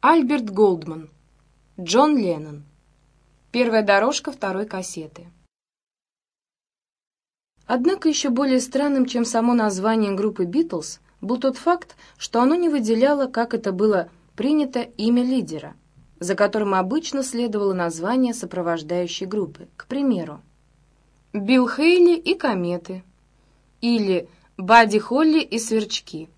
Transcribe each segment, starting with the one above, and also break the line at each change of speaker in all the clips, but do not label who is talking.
Альберт Голдман. Джон Леннон. Первая дорожка второй кассеты. Однако еще более странным, чем само название группы «Битлз», был тот факт, что оно не выделяло, как это было принято, имя лидера, за которым обычно следовало название сопровождающей группы, к примеру, «Билл Хейли и кометы» или «Бадди Холли и сверчки».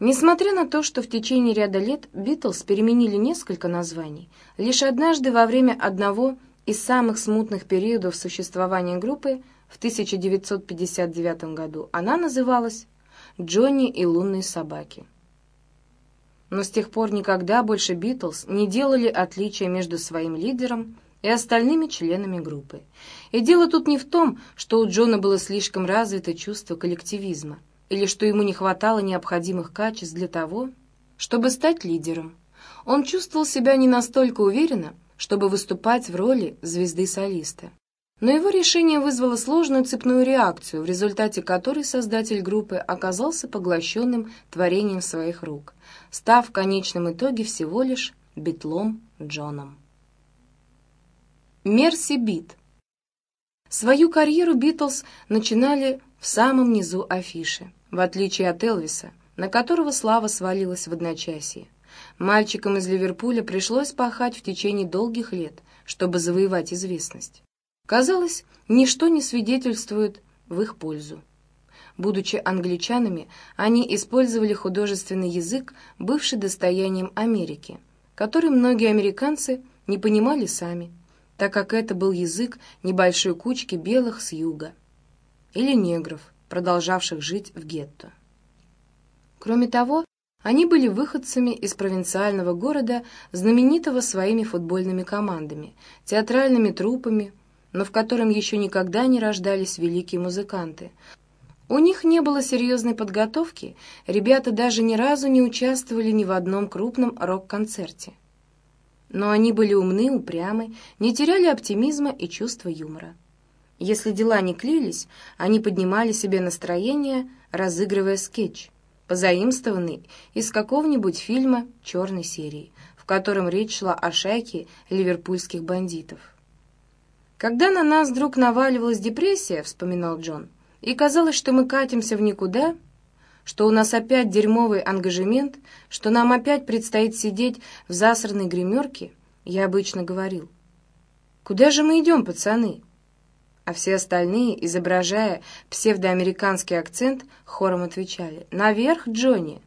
Несмотря на то, что в течение ряда лет Битлз переменили несколько названий, лишь однажды во время одного из самых смутных периодов существования группы в 1959 году она называлась «Джонни и лунные собаки». Но с тех пор никогда больше Битлз не делали отличия между своим лидером и остальными членами группы. И дело тут не в том, что у Джона было слишком развито чувство коллективизма – или что ему не хватало необходимых качеств для того, чтобы стать лидером. Он чувствовал себя не настолько уверенно, чтобы выступать в роли звезды-солиста. Но его решение вызвало сложную цепную реакцию, в результате которой создатель группы оказался поглощенным творением своих рук, став в конечном итоге всего лишь битлом Джоном. Мерси Бит Свою карьеру Битлз начинали в самом низу афиши в отличие от Элвиса, на которого слава свалилась в одночасье. Мальчикам из Ливерпуля пришлось пахать в течение долгих лет, чтобы завоевать известность. Казалось, ничто не свидетельствует в их пользу. Будучи англичанами, они использовали художественный язык, бывший достоянием Америки, который многие американцы не понимали сами, так как это был язык небольшой кучки белых с юга или негров, продолжавших жить в гетто. Кроме того, они были выходцами из провинциального города, знаменитого своими футбольными командами, театральными труппами, но в котором еще никогда не рождались великие музыканты. У них не было серьезной подготовки, ребята даже ни разу не участвовали ни в одном крупном рок-концерте. Но они были умны, упрямы, не теряли оптимизма и чувства юмора. Если дела не клеились, они поднимали себе настроение, разыгрывая скетч, позаимствованный из какого-нибудь фильма черной серии, в котором речь шла о шайке ливерпульских бандитов. «Когда на нас вдруг наваливалась депрессия», — вспоминал Джон, «и казалось, что мы катимся в никуда», что у нас опять дерьмовый ангажемент, что нам опять предстоит сидеть в засранной гримерке, я обычно говорил, «Куда же мы идем, пацаны?» А все остальные, изображая псевдоамериканский акцент, хором отвечали «Наверх, Джонни!»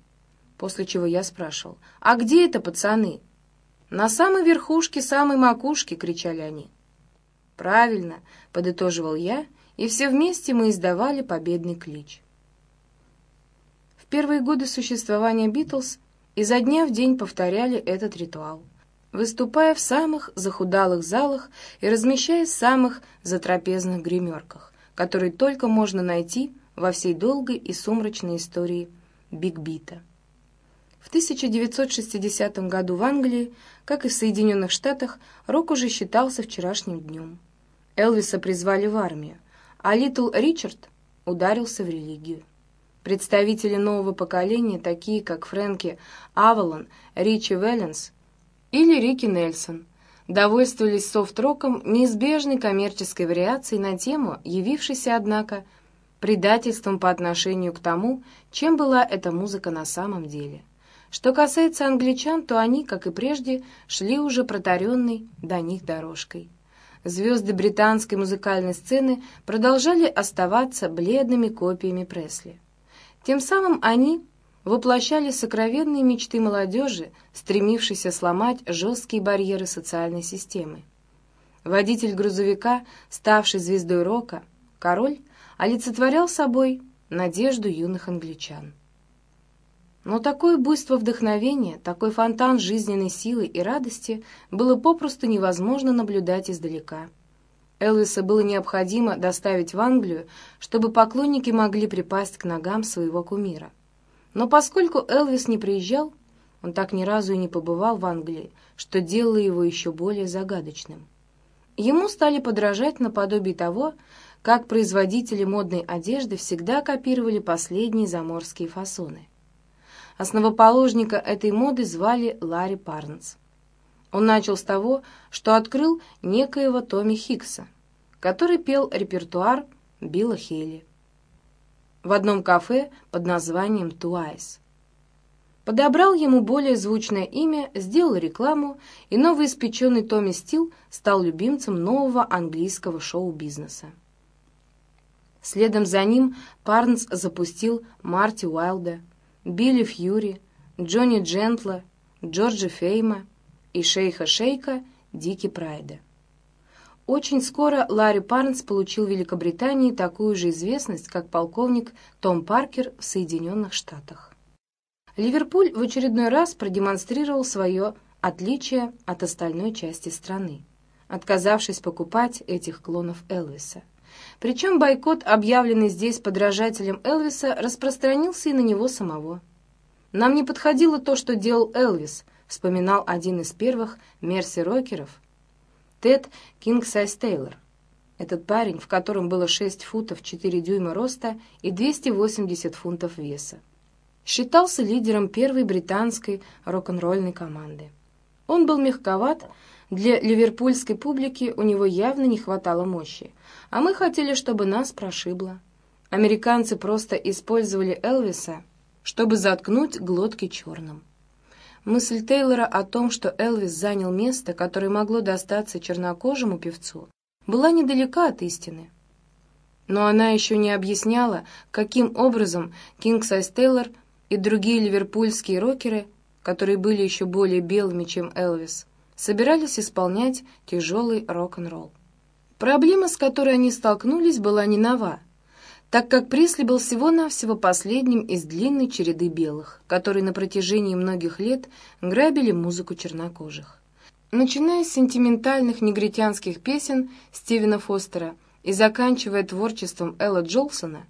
После чего я спрашивал «А где это, пацаны?» «На самой верхушке, самой макушке!» — кричали они. «Правильно!» — подытоживал я, и все вместе мы издавали победный клич. В первые годы существования «Битлз» изо дня в день повторяли этот ритуал — выступая в самых захудалых залах и размещаясь в самых затрапезных гримерках, которые только можно найти во всей долгой и сумрачной истории Биг-Бита. В 1960 году в Англии, как и в Соединенных Штатах, рок уже считался вчерашним днем. Элвиса призвали в армию, а Литл Ричард ударился в религию. Представители нового поколения, такие как Фрэнки Авалон, Ричи Велленс, или Рики Нельсон, довольствовались софт-роком неизбежной коммерческой вариацией на тему, явившейся, однако, предательством по отношению к тому, чем была эта музыка на самом деле. Что касается англичан, то они, как и прежде, шли уже протаренной до них дорожкой. Звезды британской музыкальной сцены продолжали оставаться бледными копиями Пресли. Тем самым они воплощали сокровенные мечты молодежи, стремившейся сломать жесткие барьеры социальной системы. Водитель грузовика, ставший звездой рока, король, олицетворял собой надежду юных англичан. Но такое буйство вдохновения, такой фонтан жизненной силы и радости было попросту невозможно наблюдать издалека. Элвиса было необходимо доставить в Англию, чтобы поклонники могли припасть к ногам своего кумира — но поскольку Элвис не приезжал, он так ни разу и не побывал в Англии, что делало его еще более загадочным. Ему стали подражать наподобие того, как производители модной одежды всегда копировали последние заморские фасоны. Основоположника этой моды звали Ларри Парнс. Он начал с того, что открыл некоего Томми Хикса, который пел репертуар Билла Хейли в одном кафе под названием «Ту Айз». Подобрал ему более звучное имя, сделал рекламу, и новоиспеченный Томми Стил стал любимцем нового английского шоу-бизнеса. Следом за ним Парнс запустил Марти Уайлда, Билли Фьюри, Джонни Джентла, Джорджа Фейма и шейха Шейка Дики Прайда. Очень скоро Ларри Парнс получил в Великобритании такую же известность, как полковник Том Паркер в Соединенных Штатах. Ливерпуль в очередной раз продемонстрировал свое отличие от остальной части страны, отказавшись покупать этих клонов Элвиса. Причем бойкот, объявленный здесь подражателем Элвиса, распространился и на него самого. «Нам не подходило то, что делал Элвис», вспоминал один из первых мерси-рокеров, Тед Кингсайз Тейлор. Этот парень, в котором было 6 футов 4 дюйма роста и 280 фунтов веса. Считался лидером первой британской рок-н-ролльной команды. Он был мягковат, для ливерпульской публики у него явно не хватало мощи, а мы хотели, чтобы нас прошибло. Американцы просто использовали Элвиса, чтобы заткнуть глотки черным. Мысль Тейлора о том, что Элвис занял место, которое могло достаться чернокожему певцу, была недалека от истины. Но она еще не объясняла, каким образом Кинг Сайз Тейлор и другие ливерпульские рокеры, которые были еще более белыми, чем Элвис, собирались исполнять тяжелый рок-н-ролл. Проблема, с которой они столкнулись, была не нова — так как Присли был всего-навсего последним из длинной череды белых, которые на протяжении многих лет грабили музыку чернокожих. Начиная с сентиментальных негритянских песен Стивена Фостера и заканчивая творчеством Элла Джолсона,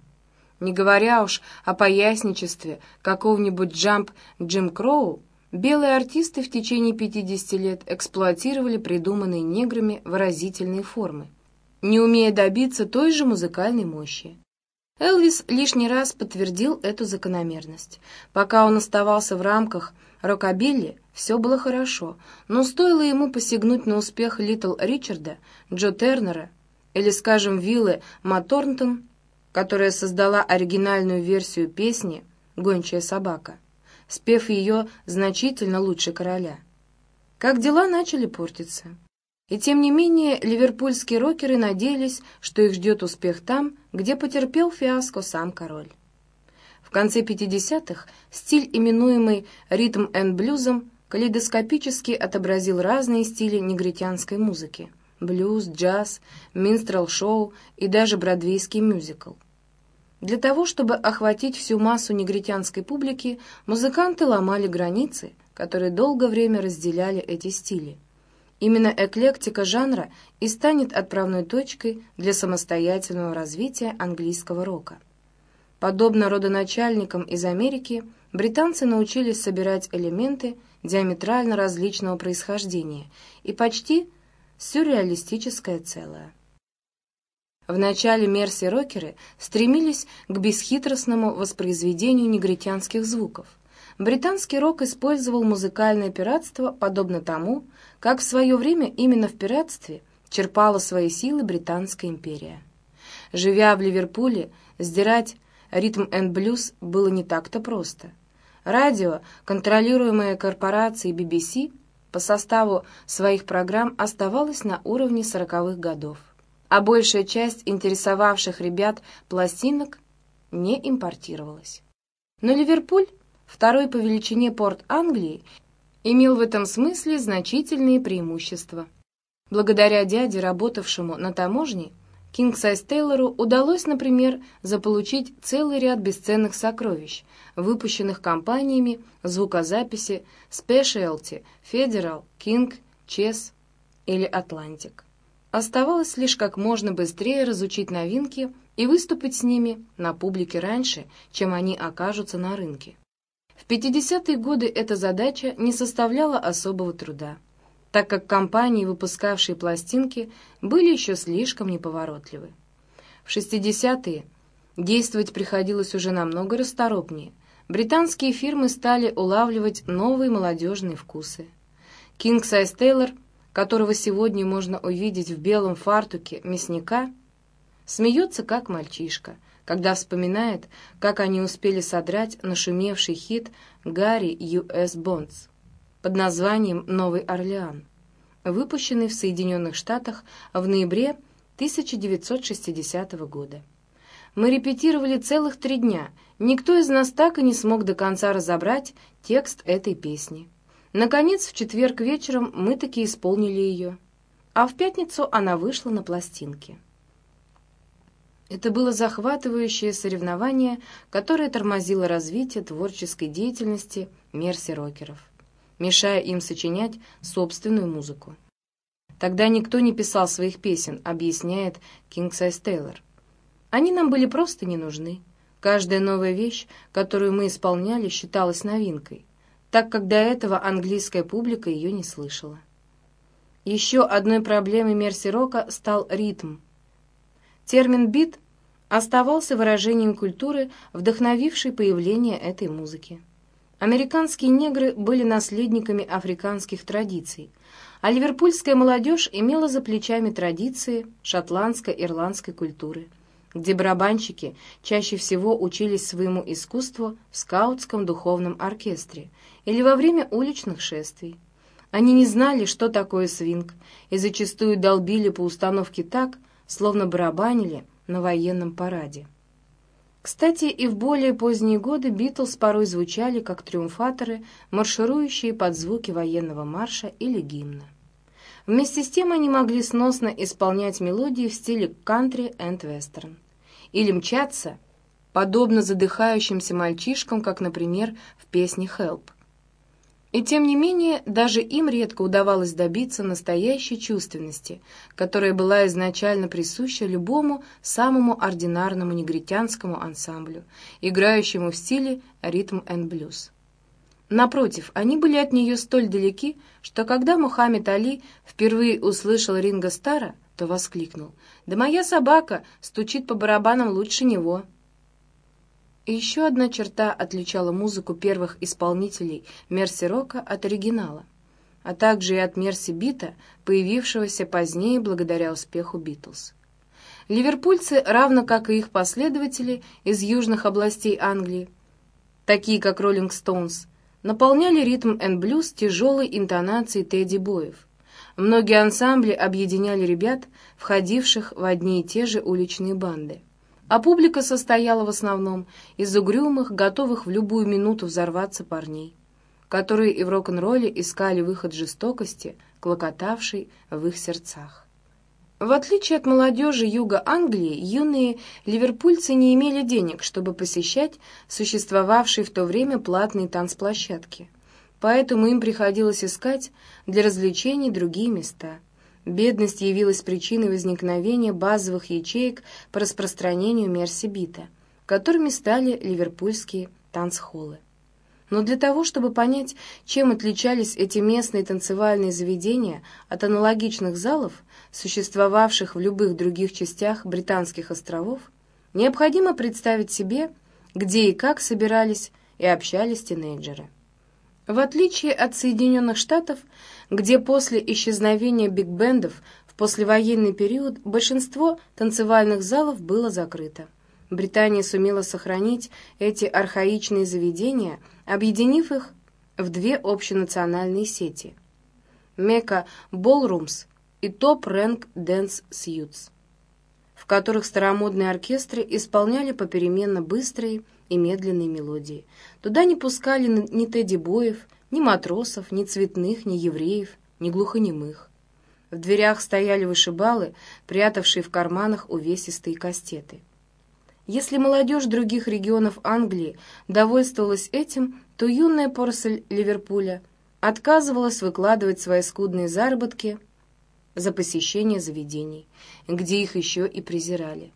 не говоря уж о поясничестве какого-нибудь Джамп Джим Кроу, белые артисты в течение 50 лет эксплуатировали придуманные неграми выразительные формы, не умея добиться той же музыкальной мощи. Элвис лишний раз подтвердил эту закономерность. Пока он оставался в рамках рокобилли, все было хорошо, но стоило ему посягнуть на успех Литл Ричарда, Джо Тернера или, скажем, Виллы Маторнтон, которая создала оригинальную версию песни «Гончая собака», спев ее значительно лучше короля. Как дела начали портиться. И тем не менее ливерпульские рокеры надеялись, что их ждет успех там, где потерпел фиаско сам король. В конце 50-х стиль, именуемый ритм энд блюзом, калейдоскопически отобразил разные стили негритянской музыки – блюз, джаз, минстрел-шоу и даже бродвейский мюзикл. Для того, чтобы охватить всю массу негритянской публики, музыканты ломали границы, которые долгое время разделяли эти стили – Именно эклектика жанра и станет отправной точкой для самостоятельного развития английского рока. Подобно родоначальникам из Америки, британцы научились собирать элементы диаметрально различного происхождения и почти сюрреалистическое целое. Вначале мерси-рокеры стремились к бесхитростному воспроизведению негритянских звуков – британский рок использовал музыкальное пиратство подобно тому, как в свое время именно в пиратстве черпала свои силы Британская империя. Живя в Ливерпуле, сдирать ритм энд блюз было не так-то просто. Радио, контролируемое корпорацией BBC, по составу своих программ оставалось на уровне сороковых годов, а большая часть интересовавших ребят пластинок не импортировалась. Но Ливерпуль второй по величине порт Англии, имел в этом смысле значительные преимущества. Благодаря дяде, работавшему на таможне, Кингсайз Тейлору удалось, например, заполучить целый ряд бесценных сокровищ, выпущенных компаниями звукозаписи Specialty, Federal, King, Chess или Atlantic. Оставалось лишь как можно быстрее разучить новинки и выступить с ними на публике раньше, чем они окажутся на рынке. В 50-е годы эта задача не составляла особого труда, так как компании, выпускавшие пластинки, были еще слишком неповоротливы. В 60-е действовать приходилось уже намного расторопнее. британские фирмы стали улавливать новые молодежные вкусы. Кинг Сайз Тейлор, которого сегодня можно увидеть в белом фартуке мясника, смеется как мальчишка, когда вспоминает, как они успели содрать нашумевший хит Гарри Ю.С. Бонс под названием «Новый Орлеан», выпущенный в Соединенных Штатах в ноябре 1960 года. Мы репетировали целых три дня. Никто из нас так и не смог до конца разобрать текст этой песни. Наконец, в четверг вечером мы таки исполнили ее, а в пятницу она вышла на пластинке. Это было захватывающее соревнование, которое тормозило развитие творческой деятельности мерси-рокеров, мешая им сочинять собственную музыку. Тогда никто не писал своих песен, объясняет Кинг Сайз Тейлор. Они нам были просто не нужны. Каждая новая вещь, которую мы исполняли, считалась новинкой, так как до этого английская публика ее не слышала. Еще одной проблемой мерси-рока стал ритм. Термин «бит» оставался выражением культуры, вдохновившей появление этой музыки. Американские негры были наследниками африканских традиций, а ливерпульская молодежь имела за плечами традиции шотландско-ирландской культуры – где барабанщики чаще всего учились своему искусству в скаутском духовном оркестре или во время уличных шествий. Они не знали, что такое свинг, и зачастую долбили по установке так, словно барабанили на военном параде. Кстати, и в более поздние годы Битлз порой звучали как триумфаторы, марширующие под звуки военного марша или гимна. Вместе с тем они могли сносно исполнять мелодии в стиле кантри энд вестерн или мчаться, подобно задыхающимся мальчишкам, как, например, в песне «Help». И тем не менее, даже им редко удавалось добиться настоящей чувственности, которая была изначально присуща любому самому ординарному негритянскому ансамблю, играющему в стиле ритм энд блюз. Напротив, они были от нее столь далеки, что когда Мухаммед Али впервые услышал Ринга Стара, то воскликнул «Да моя собака стучит по барабанам лучше него». И еще одна черта отличала музыку первых исполнителей Мерси-рока от оригинала, а также и от Мерси-бита, появившегося позднее благодаря успеху Битлз. Ливерпульцы, равно как и их последователи из южных областей Англии, такие как Роллинг Стоунс, наполняли ритм энд блюз тяжелой интонацией Тедди Боев – Многие ансамбли объединяли ребят, входивших в одни и те же уличные банды. А публика состояла в основном из угрюмых, готовых в любую минуту взорваться парней, которые и в рок-н-ролле искали выход жестокости, клокотавшей в их сердцах. В отличие от молодежи юга Англии, юные ливерпульцы не имели денег, чтобы посещать существовавшие в то время платные танцплощадки поэтому им приходилось искать для развлечений другие места. Бедность явилась причиной возникновения базовых ячеек по распространению мерсибита, которыми стали ливерпульские танцхоллы. Но для того, чтобы понять, чем отличались эти местные танцевальные заведения от аналогичных залов, существовавших в любых других частях Британских островов, необходимо представить себе, где и как собирались и общались тинейджеры. В отличие от Соединенных Штатов, где после исчезновения биг-бендов в послевоенный период большинство танцевальных залов было закрыто. Британия сумела сохранить эти архаичные заведения, объединив их в две общенациональные сети – Мека Ballrooms и Top Rank Dance Suits, в которых старомодные оркестры исполняли попеременно быстрые и медленные мелодии. Туда не пускали ни тедди-боев, ни матросов, ни цветных, ни евреев, ни глухонемых. В дверях стояли вышибалы, прятавшие в карманах увесистые кастеты. Если молодежь других регионов Англии довольствовалась этим, то юная поросль Ливерпуля отказывалась выкладывать свои скудные заработки за посещение заведений, где их еще и презирали.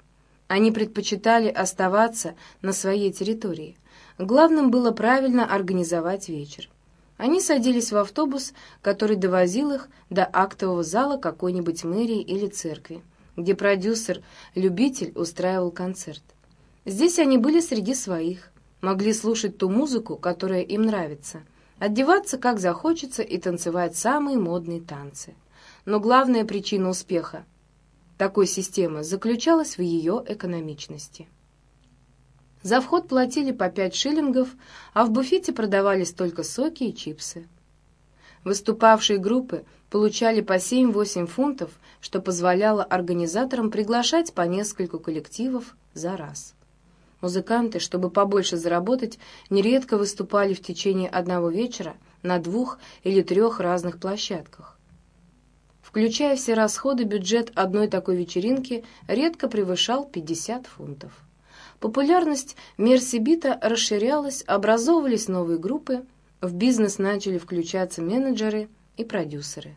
Они предпочитали оставаться на своей территории. Главным было правильно организовать вечер. Они садились в автобус, который довозил их до актового зала какой-нибудь мэрии или церкви, где продюсер-любитель устраивал концерт. Здесь они были среди своих, могли слушать ту музыку, которая им нравится, одеваться как захочется и танцевать самые модные танцы. Но главная причина успеха такой системы заключалась в ее экономичности. За вход платили по 5 шиллингов, а в буфете продавались только соки и чипсы. Выступавшие группы получали по 7-8 фунтов, что позволяло организаторам приглашать по нескольку коллективов за раз. Музыканты, чтобы побольше заработать, нередко выступали в течение одного вечера на двух или трех разных площадках. Включая все расходы, бюджет одной такой вечеринки редко превышал 50 фунтов. Популярность Мерсибита расширялась, образовывались новые группы, в бизнес начали включаться менеджеры и продюсеры.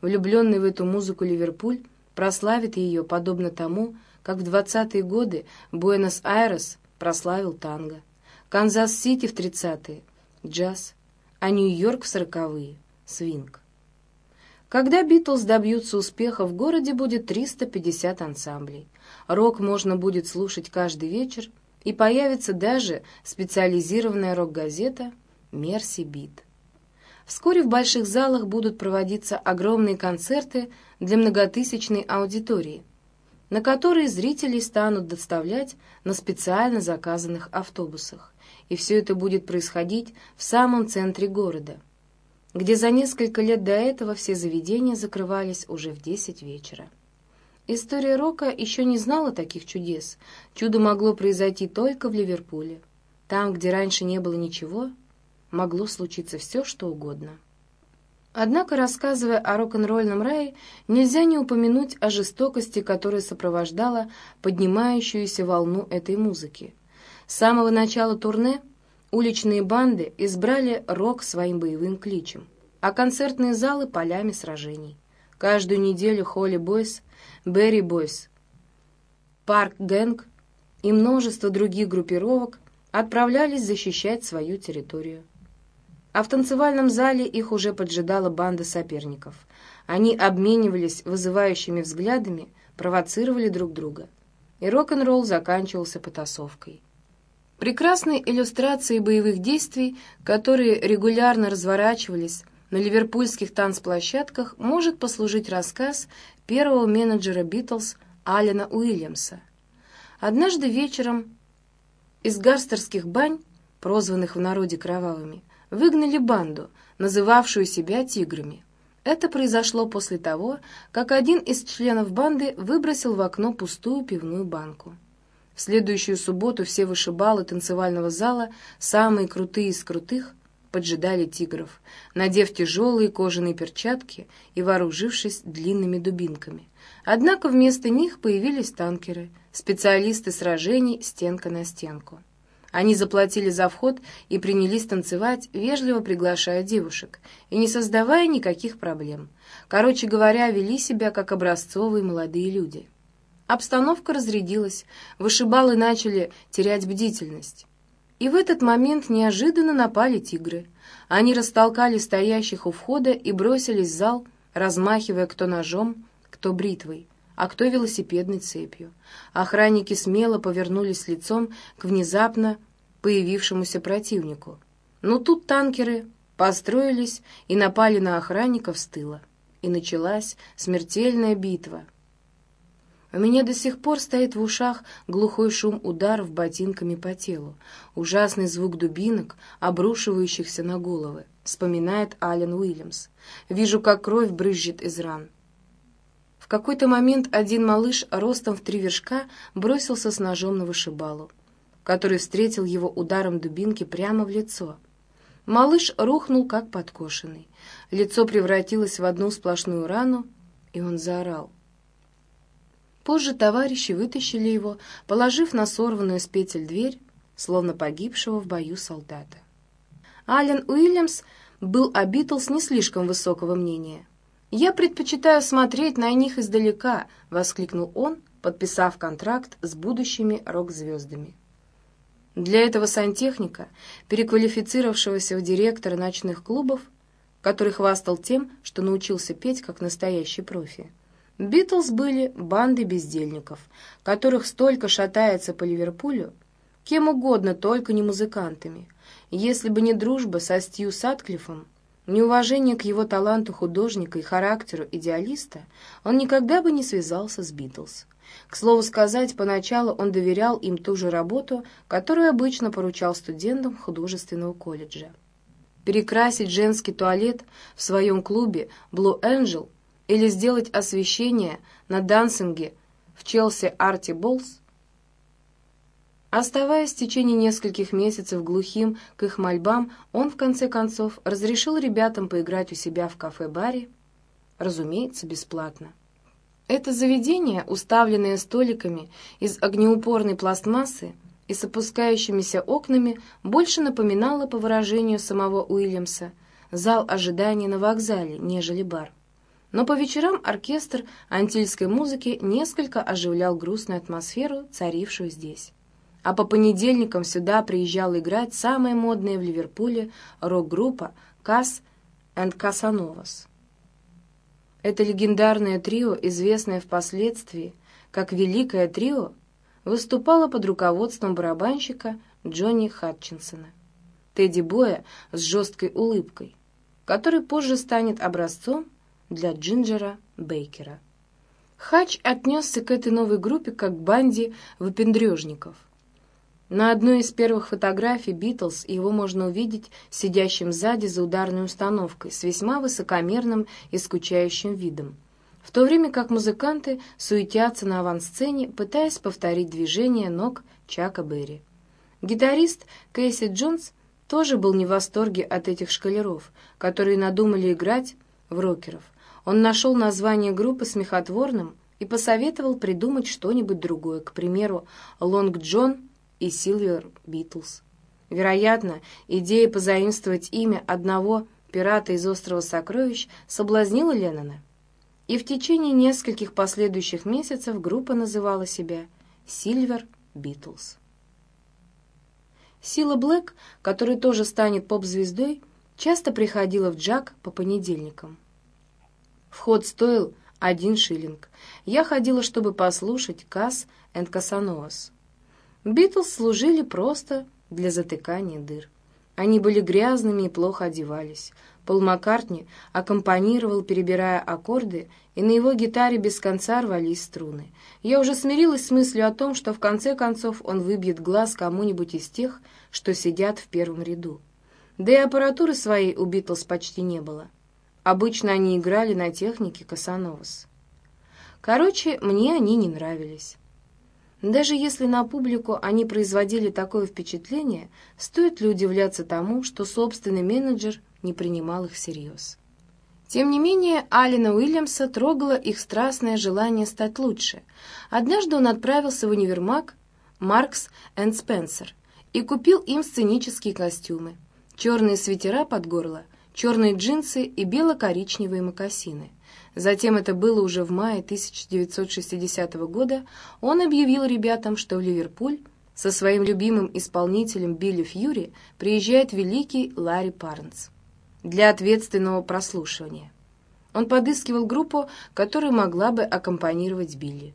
Влюбленный в эту музыку Ливерпуль прославит ее подобно тому, как в 20-е годы Буэнос-Айрес прославил танго, Канзас-Сити в 30-е — джаз, а Нью-Йорк в 40-е — свинг. Когда Битлз добьются успеха, в городе будет 350 ансамблей. Рок можно будет слушать каждый вечер, и появится даже специализированная рок-газета «Мерси Бит». Вскоре в больших залах будут проводиться огромные концерты для многотысячной аудитории, на которые зрители станут доставлять на специально заказанных автобусах. И все это будет происходить в самом центре города – где за несколько лет до этого все заведения закрывались уже в десять вечера. История рока еще не знала таких чудес. Чудо могло произойти только в Ливерпуле. Там, где раньше не было ничего, могло случиться все, что угодно. Однако, рассказывая о рок-н-ролльном рае, нельзя не упомянуть о жестокости, которая сопровождала поднимающуюся волну этой музыки. С самого начала турне Уличные банды избрали рок своим боевым кличем, а концертные залы — полями сражений. Каждую неделю Холли Бойс, Берри Бойс, Парк Гэнг и множество других группировок отправлялись защищать свою территорию. А в танцевальном зале их уже поджидала банда соперников. Они обменивались вызывающими взглядами, провоцировали друг друга. И рок-н-ролл заканчивался потасовкой. Прекрасной иллюстрацией боевых действий, которые регулярно разворачивались на ливерпульских танцплощадках, может послужить рассказ первого менеджера «Битлз» Алина Уильямса. Однажды вечером из гарстерских бань, прозванных в народе кровавыми, выгнали банду, называвшую себя «тиграми». Это произошло после того, как один из членов банды выбросил в окно пустую пивную банку. В следующую субботу все вышибалы танцевального зала, самые крутые из крутых, поджидали тигров, надев тяжелые кожаные перчатки и вооружившись длинными дубинками. Однако вместо них появились танкеры, специалисты сражений стенка на стенку. Они заплатили за вход и принялись танцевать, вежливо приглашая девушек, и не создавая никаких проблем. Короче говоря, вели себя как образцовые молодые люди. Обстановка разрядилась, вышибалы начали терять бдительность. И в этот момент неожиданно напали тигры. Они растолкали стоящих у входа и бросились в зал, размахивая кто ножом, кто бритвой, а кто велосипедной цепью. Охранники смело повернулись лицом к внезапно появившемуся противнику. Но тут танкеры построились и напали на охранников с тыла. И началась смертельная битва — у меня до сих пор стоит в ушах глухой шум ударов ботинками по телу, ужасный звук дубинок, обрушивающихся на головы, вспоминает Ален Уильямс. Вижу, как кровь брызжет из ран. В какой-то момент один малыш ростом в три вершка бросился с ножом на вышибалу, который встретил его ударом дубинки прямо в лицо. Малыш рухнул, как подкошенный. Лицо превратилось в одну сплошную рану, и он заорал. Позже товарищи вытащили его, положив на сорванную с петель дверь, словно погибшего в бою солдата. Ален Уильямс был о Битлз не слишком высокого мнения. «Я предпочитаю смотреть на них издалека», — воскликнул он, подписав контракт с будущими рок-звездами. Для этого сантехника, переквалифицировавшегося в директора ночных клубов, который хвастал тем, что научился петь как настоящий профи, Битлз были бандой бездельников, которых столько шатается по Ливерпулю, кем угодно, только не музыкантами. Если бы не дружба со Стью Сатклиффом, неуважение к его таланту художника и характеру идеалиста, он никогда бы не связался с Битлз. К слову сказать, поначалу он доверял им ту же работу, которую обычно поручал студентам художественного колледжа. Перекрасить женский туалет в своем клубе Blue Angel или сделать освещение на дансинге в Челси Арти Болс Оставаясь в течение нескольких месяцев глухим к их мольбам, он, в конце концов, разрешил ребятам поиграть у себя в кафе-баре, разумеется, бесплатно. Это заведение, уставленное столиками из огнеупорной пластмассы и с опускающимися окнами, больше напоминало, по выражению самого Уильямса, зал ожидания на вокзале, нежели бар. Но по вечерам оркестр антильской музыки несколько оживлял грустную атмосферу, царившую здесь а по понедельникам сюда приезжала играть самая модная в Ливерпуле рок-группа «Кас энд Касановас». Это легендарное трио, известное впоследствии как «Великое трио», выступало под руководством барабанщика Джонни Хатчинсона, Тедди Боя с жесткой улыбкой, который позже станет образцом для Джинджера Бейкера. Хач отнесся к этой новой группе как к банде выпендрежников, на одной из первых фотографий Битлз его можно увидеть сидящим сзади за ударной установкой с весьма высокомерным и скучающим видом, в то время как музыканты суетятся на авансцене, пытаясь повторить движение ног Чака Берри. Гитарист Кейси Джонс тоже был не в восторге от этих шкалеров, которые надумали играть в рокеров. Он нашел название группы смехотворным и посоветовал придумать что-нибудь другое, к примеру, «Лонг Джон» и Silver Beatles. Вероятно, идея позаимствовать имя одного пирата из «Острова сокровищ» соблазнила Леннона. И в течение нескольких последующих месяцев группа называла себя Silver Beatles. Сила Блэк, который тоже станет поп-звездой, часто приходила в Джак по понедельникам. Вход стоил один шиллинг. Я ходила, чтобы послушать Касс энд Касаноас. Битлз служили просто для затыкания дыр. Они были грязными и плохо одевались. Пол Маккартни аккомпанировал, перебирая аккорды, и на его гитаре без конца рвались струны. Я уже смирилась с мыслью о том, что в конце концов он выбьет глаз кому-нибудь из тех, что сидят в первом ряду. Да и аппаратуры своей у Битлз почти не было. Обычно они играли на технике Касановас. Короче, мне они не нравились. Даже если на публику они производили такое впечатление, стоит ли удивляться тому, что собственный менеджер не принимал их всерьез. Тем не менее, Алина Уильямса трогало их страстное желание стать лучше. Однажды он отправился в универмаг «Маркс энд Спенсер» и купил им сценические костюмы, черные свитера под горло, черные джинсы и бело-коричневые мокасины. Затем, это было уже в мае 1960 года, он объявил ребятам, что в Ливерпуль со своим любимым исполнителем Билли Фьюри приезжает великий Ларри Парнс для ответственного прослушивания. Он подыскивал группу, которая могла бы аккомпанировать Билли.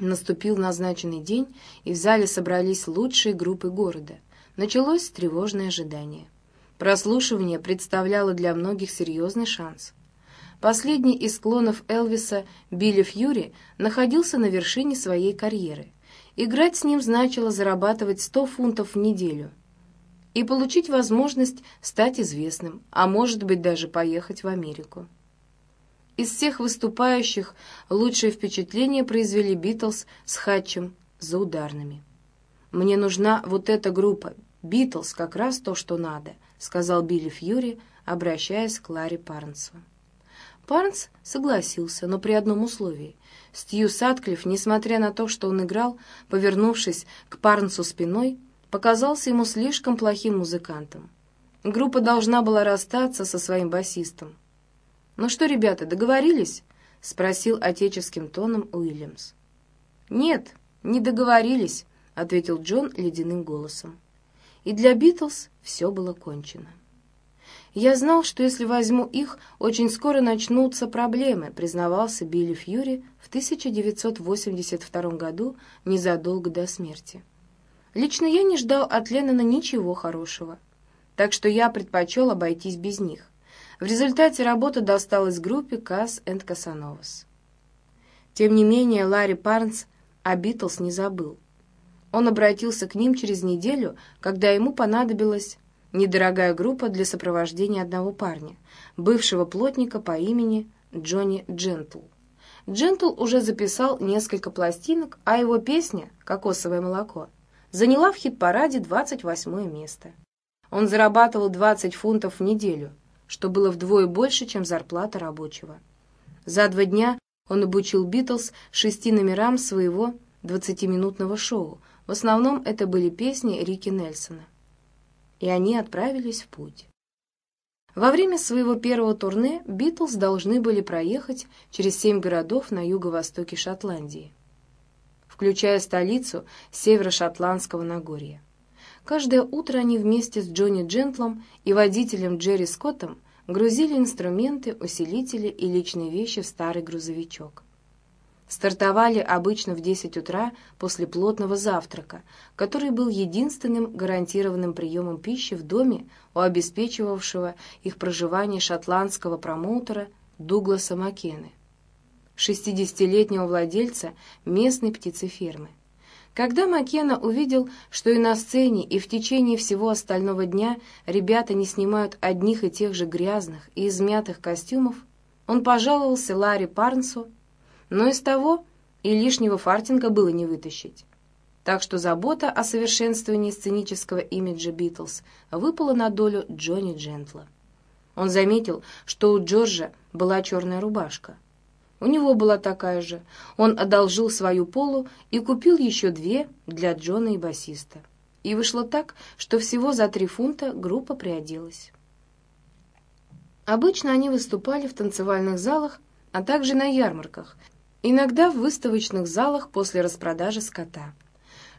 Наступил назначенный день, и в зале собрались лучшие группы города. Началось тревожное ожидание. Прослушивание представляло для многих серьезный шанс — Последний из клонов Элвиса, Билли Фьюри, находился на вершине своей карьеры. Играть с ним значило зарабатывать 100 фунтов в неделю и получить возможность стать известным, а может быть даже поехать в Америку. Из всех выступающих лучшее впечатление произвели Битлз с Хатчем за ударными. «Мне нужна вот эта группа. Битлз как раз то, что надо», — сказал Билли Фьюри, обращаясь к Ларри Парнсу. Парнс согласился, но при одном условии. Стью Сатклифф, несмотря на то, что он играл, повернувшись к Парнсу спиной, показался ему слишком плохим музыкантом. Группа должна была расстаться со своим басистом. «Ну что, ребята, договорились?» — спросил отеческим тоном Уильямс. «Нет, не договорились», — ответил Джон ледяным голосом. И для Битлз все было кончено. «Я знал, что если возьму их, очень скоро начнутся проблемы», признавался Билли Фьюри в 1982 году, незадолго до смерти. Лично я не ждал от Леннона ничего хорошего, так что я предпочел обойтись без них. В результате работа досталась группе Касс энд Касановас. Тем не менее, Ларри Парнс о Битлз не забыл. Он обратился к ним через неделю, когда ему понадобилась недорогая группа для сопровождения одного парня, бывшего плотника по имени Джонни Джентл. Джентл уже записал несколько пластинок, а его песня «Кокосовое молоко» заняла в хит-параде 28 место. Он зарабатывал 20 фунтов в неделю, что было вдвое больше, чем зарплата рабочего. За два дня он обучил Битлз шести номерам своего 20-минутного шоу. В основном это были песни Рики Нельсона. И они отправились в путь. Во время своего первого турне Битлз должны были проехать через семь городов на юго-востоке Шотландии, включая столицу северо-шотландского Нагорья. Каждое утро они вместе с Джонни Джентлом и водителем Джерри Скоттом грузили инструменты, усилители и личные вещи в старый грузовичок. Стартовали обычно в 10 утра после плотного завтрака, который был единственным гарантированным приемом пищи в доме у обеспечивавшего их проживание шотландского промоутера Дугласа Маккены, 60-летнего владельца местной птицефермы. Когда Маккена увидел, что и на сцене, и в течение всего остального дня ребята не снимают одних и тех же грязных и измятых костюмов, он пожаловался Ларри Парнсу, но из того и лишнего фартинга было не вытащить. Так что забота о совершенствовании сценического имиджа Битлз выпала на долю Джонни Джентла. Он заметил, что у Джорджа была черная рубашка, у него была такая же. Он одолжил свою полу и купил еще две для Джона и басиста. И вышло так, что всего за три фунта группа приоделась. Обычно они выступали в танцевальных залах, а также на ярмарках, иногда в выставочных залах после распродажи скота.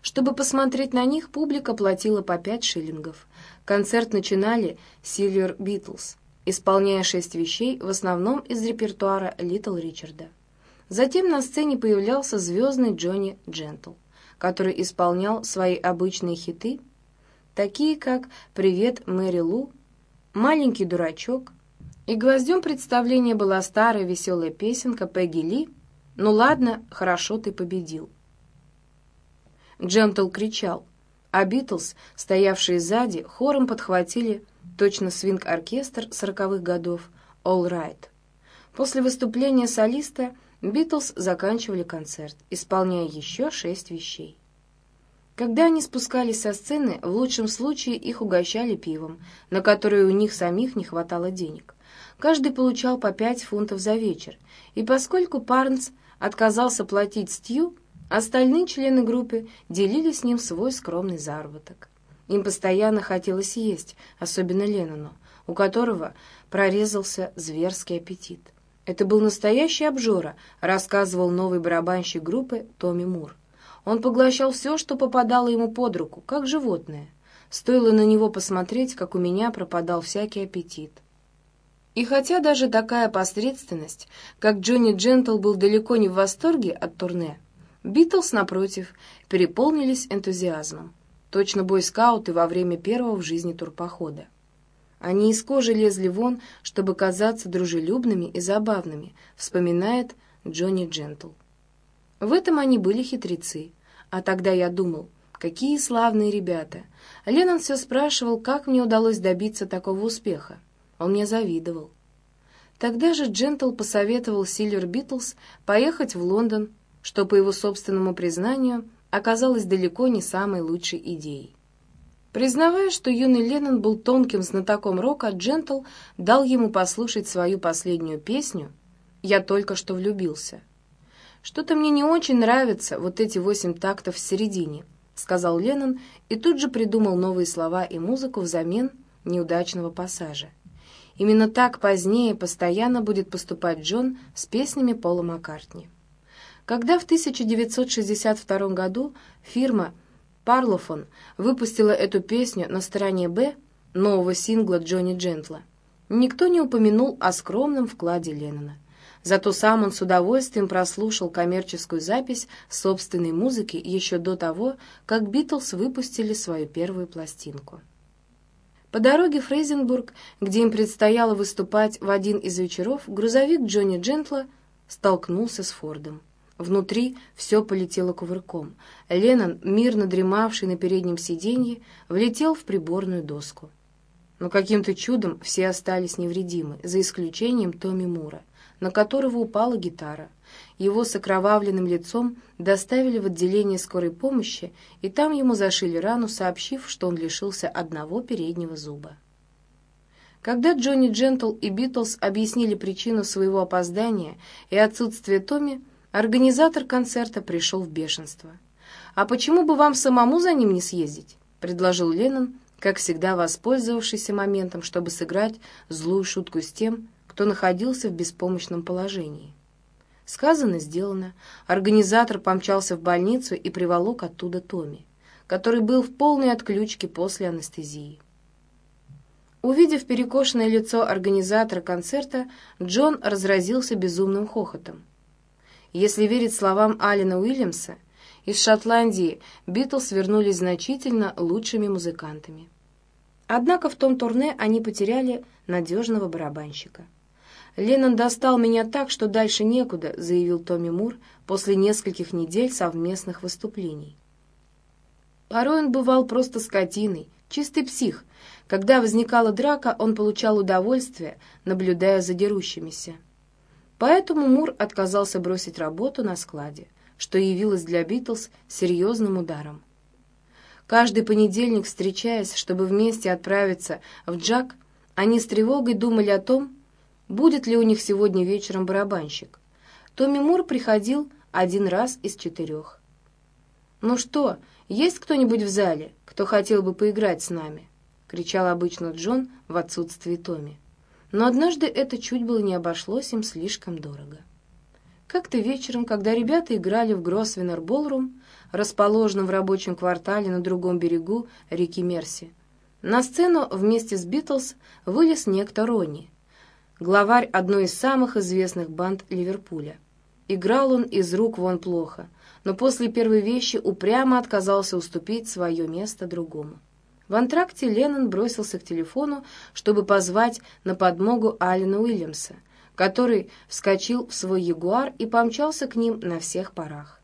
Чтобы посмотреть на них, публика платила по пять шиллингов. Концерт начинали «Silver Beatles», исполняя шесть вещей, в основном из репертуара Литл Ричарда. Затем на сцене появлялся звездный Джонни Джентл, который исполнял свои обычные хиты, такие как «Привет, Мэри Лу», «Маленький дурачок», и гвоздем представления была старая веселая песенка Пегги Ли «Ну ладно, хорошо, ты победил». Джентл кричал, а Битлз, стоявшие сзади, хором подхватили точно свинг-оркестр сороковых годов «All Right». После выступления солиста Битлз заканчивали концерт, исполняя еще шесть вещей. Когда они спускались со сцены, в лучшем случае их угощали пивом, на которое у них самих не хватало денег. Каждый получал по пять фунтов за вечер, и поскольку Парнс отказался платить Стью, остальные члены группы делили с ним свой скромный заработок. Им постоянно хотелось есть, особенно Леннону, у которого прорезался зверский аппетит. «Это был настоящий обжора», — рассказывал новый барабанщик группы Томми Мур. Он поглощал все, что попадало ему под руку, как животное. Стоило на него посмотреть, как у меня пропадал всякий аппетит. И хотя даже такая посредственность, как Джонни Джентл был далеко не в восторге от турне, Битлз, напротив, переполнились энтузиазмом точно бойскауты во время первого в жизни турпохода. Они из кожи лезли вон, чтобы казаться дружелюбными и забавными, вспоминает Джонни Джентл. В этом они были хитрецы. А тогда я думал, какие славные ребята. Леннон все спрашивал, как мне удалось добиться такого успеха. Он мне завидовал. Тогда же Джентл посоветовал Сильвер Битлз поехать в Лондон, что, по его собственному признанию, оказалась далеко не самой лучшей идеей. Признавая, что юный Леннон был тонким знатоком рока, Джентл дал ему послушать свою последнюю песню «Я только что влюбился». «Что-то мне не очень нравятся вот эти восемь тактов в середине», — сказал Леннон и тут же придумал новые слова и музыку взамен неудачного пассажа. Именно так позднее постоянно будет поступать Джон с песнями Пола Маккартни. Когда в 1962 году фирма Parlophone выпустила эту песню на стороне «Б» нового сингла Джонни Джентла, никто не упомянул о скромном вкладе Леннона. Зато сам он с удовольствием прослушал коммерческую запись собственной музыки еще до того, как Битлз выпустили свою первую пластинку. По дороге в Фрейзенбург, где им предстояло выступать в один из вечеров, грузовик Джонни Джентла столкнулся с Фордом. Внутри все полетело кувырком. Леннон, мирно дремавший на переднем сиденье, влетел в приборную доску. Но каким-то чудом все остались невредимы, за исключением Томми Мура — на которого упала гитара. Его с окровавленным лицом доставили в отделение скорой помощи, и там ему зашили рану, сообщив, что он лишился одного переднего зуба. Когда Джонни Джентл и Битлз объяснили причину своего опоздания и отсутствия Томми, организатор концерта пришел в бешенство. «А почему бы вам самому за ним не съездить?» — предложил Леннон, как всегда воспользовавшийся моментом, чтобы сыграть злую шутку с тем, кто находился в беспомощном положении. Сказано, сделано. Организатор помчался в больницу и приволок оттуда Томми, который был в полной отключке после анестезии. Увидев перекошенное лицо организатора концерта, Джон разразился безумным хохотом. Если верить словам Алина Уильямса, из Шотландии Битлз вернулись значительно лучшими музыкантами. Однако в том турне они потеряли надежного барабанщика. «Леннон достал меня так, что дальше некуда», — заявил Томми Мур после нескольких недель совместных выступлений. Порой он бывал просто скотиной, чистый псих. Когда возникала драка, он получал удовольствие, наблюдая за дерущимися. Поэтому Мур отказался бросить работу на складе, что явилось для Битлз серьезным ударом. Каждый понедельник, встречаясь, чтобы вместе отправиться в Джак, они с тревогой думали о том, будет ли у них сегодня вечером барабанщик. Томми Мур приходил один раз из четырех. «Ну что, есть кто-нибудь в зале, кто хотел бы поиграть с нами?» — кричал обычно Джон в отсутствии Томми. Но однажды это чуть было не обошлось им слишком дорого. Как-то вечером, когда ребята играли в Гросвеннер Болрум, расположенном в рабочем квартале на другом берегу реки Мерси, на сцену вместе с Битлз вылез некто Ронни — главарь одной из самых известных банд Ливерпуля. Играл он из рук вон плохо, но после первой вещи упрямо отказался уступить свое место другому. В антракте Леннон бросился к телефону, чтобы позвать на подмогу Алина Уильямса, который вскочил в свой ягуар и помчался к ним на всех парах.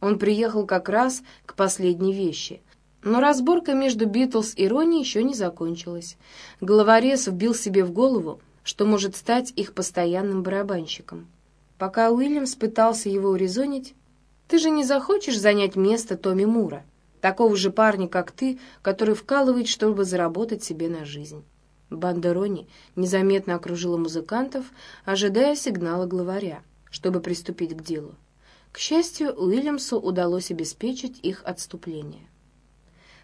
Он приехал как раз к последней вещи — но разборка между Битлз и Ронни еще не закончилась. Головорез вбил себе в голову, что может стать их постоянным барабанщиком. Пока Уильямс пытался его урезонить, «Ты же не захочешь занять место Томми Мура, такого же парня, как ты, который вкалывает, чтобы заработать себе на жизнь». Банда Ронни незаметно окружила музыкантов, ожидая сигнала главаря, чтобы приступить к делу. К счастью, Уильямсу удалось обеспечить их отступление.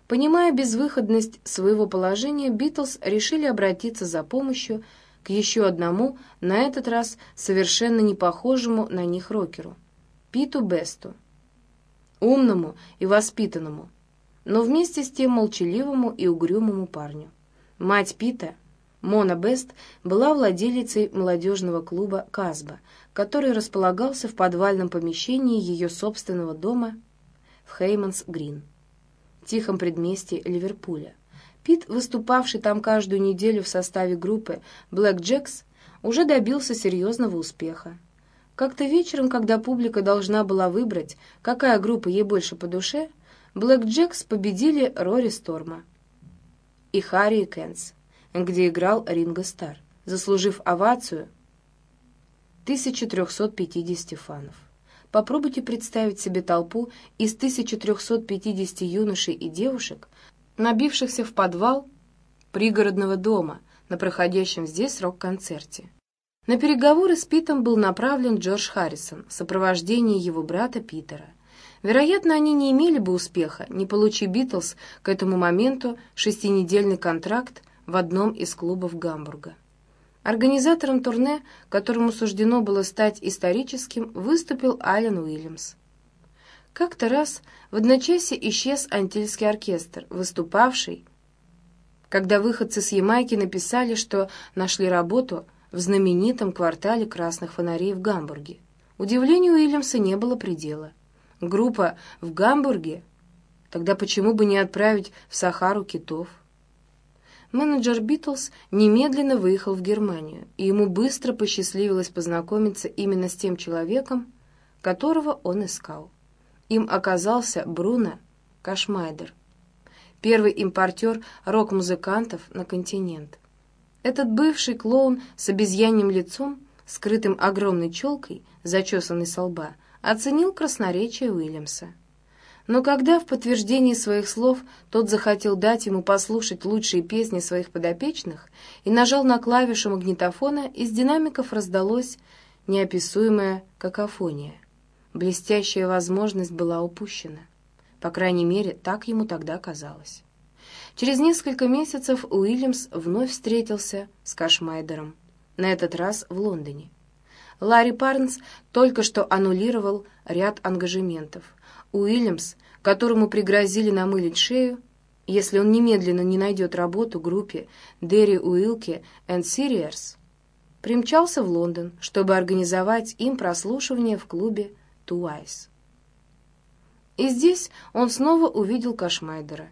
Понимая безвыходность своего положения, Битлз решили обратиться за помощью к еще одному, на этот раз совершенно не похожему на них рокеру — Питу Бесту. Умному и воспитанному, но вместе с тем молчаливому и угрюмому парню. Мать Пита, Мона Бест, была владелицей молодежного клуба «Казба», который располагался в подвальном помещении ее собственного дома в Хейманс-Грин, тихом предместье Ливерпуля. Пит, выступавший там каждую неделю в составе группы Black Jacks, уже добился серьезного успеха. Как-то вечером, когда публика должна была выбрать, какая группа ей больше по душе, Black Jacks победили Рори Сторма и Харри Кэнс, где играл Ринго Стар, заслужив овацию 1350 фанов. Попробуйте представить себе толпу из 1350 юношей и девушек, набившихся в подвал пригородного дома на проходящем здесь рок-концерте. На переговоры с Питом был направлен Джордж Харрисон в сопровождении его брата Питера. Вероятно, они не имели бы успеха, не получи Битлз к этому моменту шестинедельный контракт в одном из клубов Гамбурга. Организатором турне, которому суждено было стать историческим, выступил Ален Уильямс. Как-то раз в одночасье исчез антильский оркестр, выступавший, когда выходцы с Ямайки написали, что нашли работу в знаменитом квартале красных фонарей в Гамбурге. Удивлению Уильямса не было предела. Группа в Гамбурге? Тогда почему бы не отправить в Сахару китов? Менеджер Битлз немедленно выехал в Германию, и ему быстро посчастливилось познакомиться именно с тем человеком, которого он искал. Им оказался Бруно Кашмайдер, первый импортер рок-музыкантов на континент. Этот бывший клоун с обезьяньим лицом, скрытым огромной челкой, зачесанной со лба, оценил красноречие Уильямса. Но когда в подтверждении своих слов тот захотел дать ему послушать лучшие песни своих подопечных и нажал на клавишу магнитофона, из динамиков раздалось неописуемая какофония. Блестящая возможность была упущена. По крайней мере, так ему тогда казалось. Через несколько месяцев Уильямс вновь встретился с Кашмайдером, на этот раз в Лондоне. Ларри Парнс только что аннулировал ряд ангажементов. Уильямс, которому пригрозили намылить шею, если он немедленно не найдет работу группе Дерри Уилки and Сениорс, примчался в Лондон, чтобы организовать им прослушивание в клубе Ту Айз. И здесь он снова увидел Кошмайдера,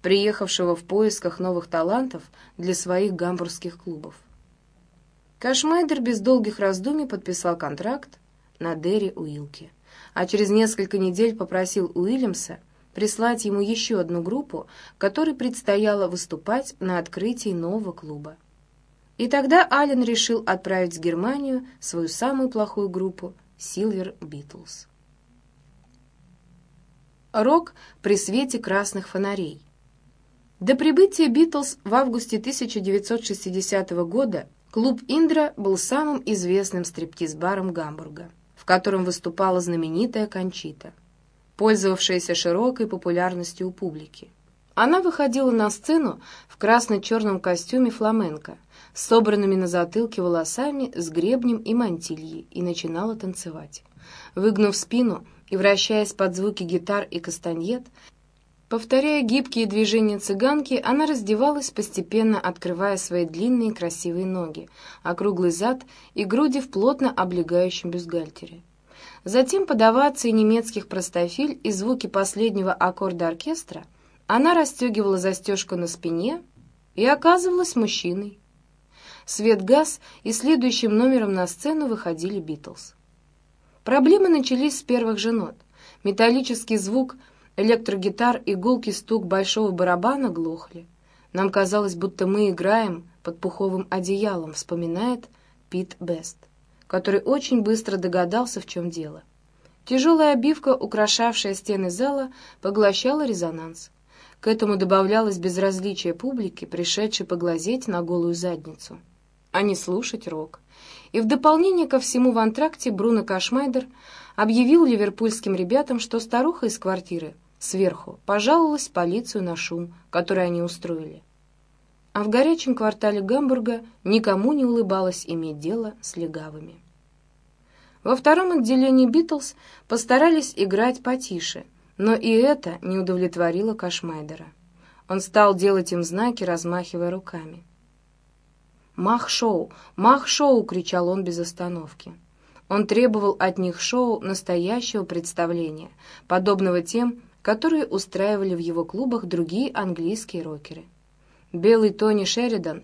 приехавшего в поисках новых талантов для своих гамбургских клубов. Кошмайдер без долгих раздумий подписал контракт на Дерри Уилки, а через несколько недель попросил Уильямса прислать ему еще одну группу, которой предстояло выступать на открытии нового клуба. И тогда Аллен решил отправить в Германию свою самую плохую группу «Силвер Битлз». Рок при свете красных фонарей. До прибытия Битлз в августе 1960 года Клуб «Индра» был самым известным стриптиз-баром Гамбурга, в котором выступала знаменитая Кончита, пользовавшаяся широкой популярностью у публики. Она выходила на сцену в красно-черном костюме фламенко, собранными на затылке волосами, с гребнем и мантильей, и начинала танцевать. Выгнув спину и вращаясь под звуки гитар и кастаньет, Повторяя гибкие движения цыганки, она раздевалась, постепенно открывая свои длинные красивые ноги, округлый зад и груди в плотно облегающем бюстгальтере. Затем под овации немецких простофиль и звуки последнего аккорда оркестра она расстегивала застежку на спине и оказывалась мужчиной. Свет газ, и следующим номером на сцену выходили Битлз. Проблемы начались с первых же нот. Металлический звук — Электрогитар и гулкий стук большого барабана глохли. Нам казалось, будто мы играем под пуховым одеялом, вспоминает Пит Бест, который очень быстро догадался, в чем дело. Тяжелая обивка, украшавшая стены зала, поглощала резонанс. К этому добавлялось безразличие публики, пришедшей поглазеть на голую задницу, а не слушать рок. И в дополнение ко всему в антракте Бруно Кашмайдер объявил ливерпульским ребятам, что старуха из квартиры — сверху, пожаловалась в полицию на шум, который они устроили. А в горячем квартале Гамбурга никому не улыбалось иметь дело с легавыми. Во втором отделении «Битлз» постарались играть потише, но и это не удовлетворило Кашмайдера. Он стал делать им знаки, размахивая руками. «Мах-шоу! Мах-шоу!» — кричал он без остановки. Он требовал от них шоу настоящего представления, подобного тем, которые устраивали в его клубах другие английские рокеры. Белый Тони Шеридан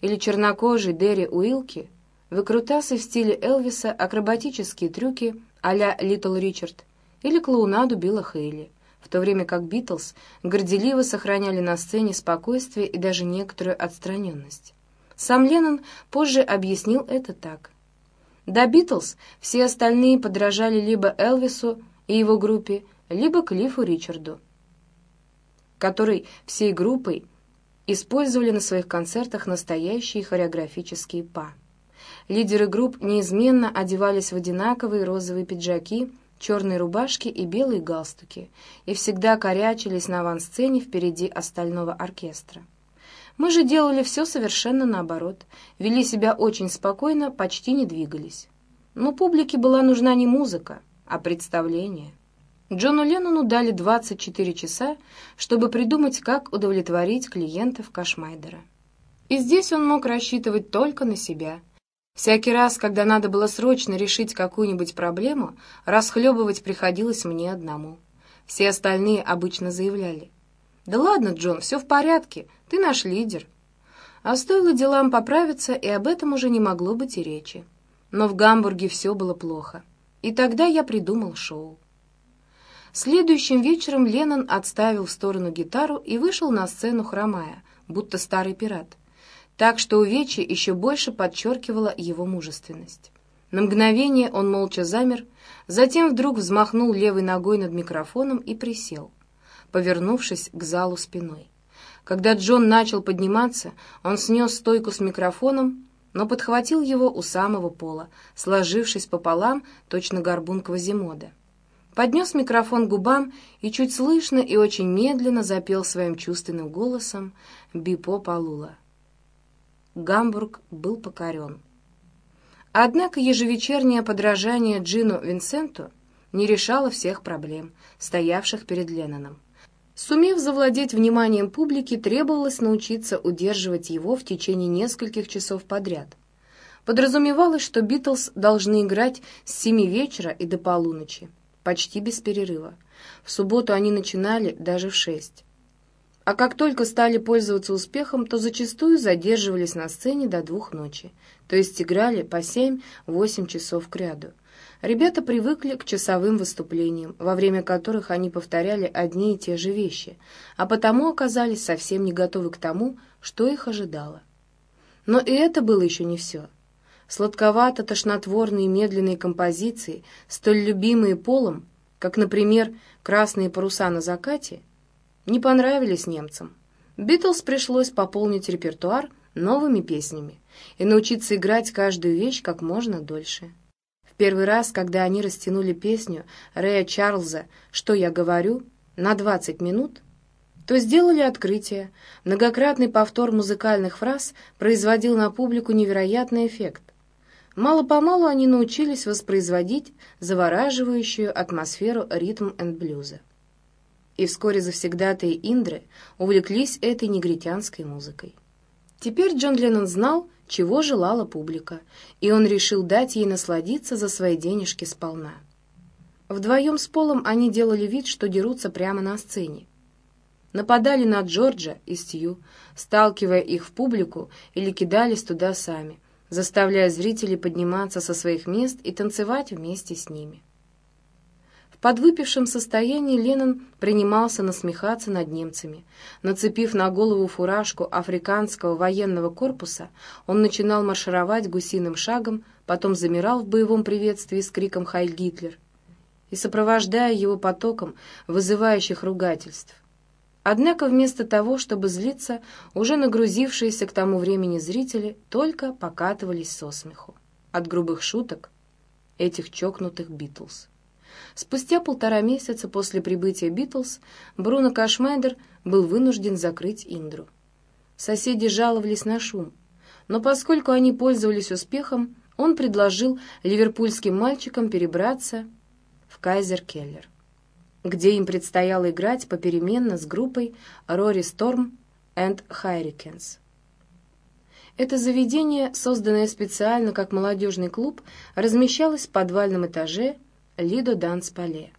или чернокожий Дерри Уилки, выкрутасы в стиле Элвиса, акробатические трюки а-ля Литл Ричард или клоунаду Билла Хейли, в то время как Битлз горделиво сохраняли на сцене спокойствие и даже некоторую отстраненность. Сам Леннон позже объяснил это так. До Битлз все остальные подражали либо Элвису и его группе, либо Клиффу Ричарду, который всей группой использовали на своих концертах настоящие хореографические па. Лидеры групп неизменно одевались в одинаковые розовые пиджаки, черные рубашки и белые галстуки, и всегда корячились на авансцене впереди остального оркестра. Мы же делали все совершенно наоборот, вели себя очень спокойно, почти не двигались. Но публике была нужна не музыка, а представление. Джону Леннону дали 24 часа, чтобы придумать, как удовлетворить клиентов Кашмайдера. И здесь он мог рассчитывать только на себя. Всякий раз, когда надо было срочно решить какую-нибудь проблему, расхлебывать приходилось мне одному. Все остальные обычно заявляли. «Да ладно, Джон, все в порядке, ты наш лидер». А стоило делам поправиться, и об этом уже не могло быть и речи. Но в Гамбурге все было плохо. И тогда я придумал шоу. Следующим вечером Леннон отставил в сторону гитару и вышел на сцену хромая, будто старый пират. Так что увечье еще больше подчеркивало его мужественность. На мгновение он молча замер, затем вдруг взмахнул левой ногой над микрофоном и присел, повернувшись к залу спиной. Когда Джон начал подниматься, он снес стойку с микрофоном, но подхватил его у самого пола, сложившись пополам, точно горбун Квазимода поднес микрофон к губам и чуть слышно и очень медленно запел своим чувственным голосом «Бипо Палула». Гамбург был покорен. Однако ежевечернее подражание Джину Винсенту не решало всех проблем, стоявших перед Ленноном. Сумев завладеть вниманием публики, требовалось научиться удерживать его в течение нескольких часов подряд. Подразумевалось, что Битлз должны играть с семи вечера и до полуночи почти без перерыва. В субботу они начинали даже в шесть. А как только стали пользоваться успехом, то зачастую задерживались на сцене до двух ночи, то есть играли по семь-восемь часов к ряду. Ребята привыкли к часовым выступлениям, во время которых они повторяли одни и те же вещи, а потому оказались совсем не готовы к тому, что их ожидало. Но и это было еще не все сладковато-тошнотворные медленные композиции, столь любимые Полом, как, например, «Красные паруса на закате», не понравились немцам. Битлз пришлось пополнить репертуар новыми песнями и научиться играть каждую вещь как можно дольше. Первый раз, когда они растянули песню Рэя Чарльза «Что я говорю» на 20 минут, то сделали открытие. Многократный повтор музыкальных фраз производил на публику невероятный эффект. Мало-помалу они научились воспроизводить завораживающую атмосферу ритм-энд-блюза. И вскоре завсегдатые Индры увлеклись этой негритянской музыкой. Теперь Джон Леннон знал, чего желала публика, и он решил дать ей насладиться за свои денежки сполна. Вдвоем с Полом они делали вид, что дерутся прямо на сцене. Нападали на Джорджа и Стью, сталкивая их в публику или кидались туда сами, заставляя зрителей подниматься со своих мест и танцевать вместе с ними. Подвыпившем состоянии Леннон принимался насмехаться над немцами. Нацепив на голову фуражку африканского военного корпуса, он начинал маршировать гусиным шагом, потом замирал в боевом приветствии с криком «Хайль Гитлер!» и сопровождая его потоком вызывающих ругательств. Однако вместо того, чтобы злиться, уже нагрузившиеся к тому времени зрители только покатывались со смеху от грубых шуток этих чокнутых Битлз. Спустя полтора месяца после прибытия Битлз Бруно Кашмайдер был вынужден закрыть Индру. Соседи жаловались на шум, но поскольку они пользовались успехом, он предложил ливерпульским мальчикам перебраться в Кайзер Келлер где им предстояло играть попеременно с группой Rory Storm and Hurricanes. Это заведение, созданное специально как молодежный клуб, размещалось в подвальном этаже Лидо Данс Пале,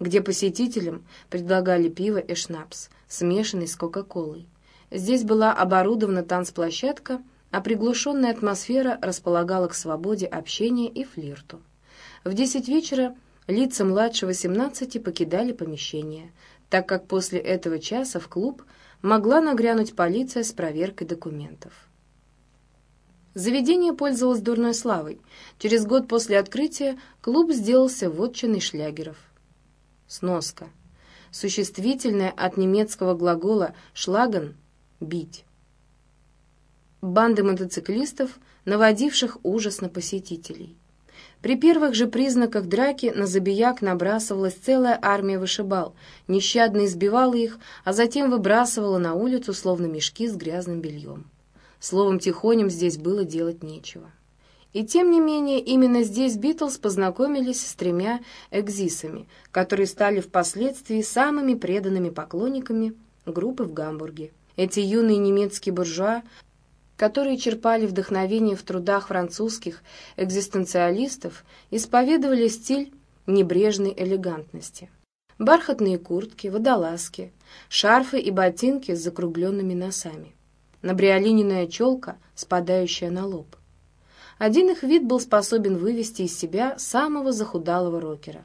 где посетителям предлагали пиво и шнапс, смешанный с Кока-Колой. Здесь была оборудована танцплощадка, а приглушенная атмосфера располагала к свободе общения и флирту. В десять вечера Лица младше 18 покидали помещение, так как после этого часа в клуб могла нагрянуть полиция с проверкой документов. Заведение пользовалось дурной славой. Через год после открытия клуб сделался вотчиной шлягеров. Сноска. Существительное от немецкого глагола «шлаген» — «бить». Банды мотоциклистов, наводивших ужас на посетителей. При первых же признаках драки на забияк набрасывалась целая армия вышибал, нещадно избивала их, а затем выбрасывала на улицу, словно мешки с грязным бельем. Словом, тихоням здесь было делать нечего. И тем не менее, именно здесь Битлз познакомились с тремя экзисами, которые стали впоследствии самыми преданными поклонниками группы в Гамбурге. Эти юные немецкие буржуа которые черпали вдохновение в трудах французских экзистенциалистов, исповедовали стиль небрежной элегантности. Бархатные куртки, водолазки, шарфы и ботинки с закругленными носами. Набриолиненная челка, спадающая на лоб. Один их вид был способен вывести из себя самого захудалого рокера.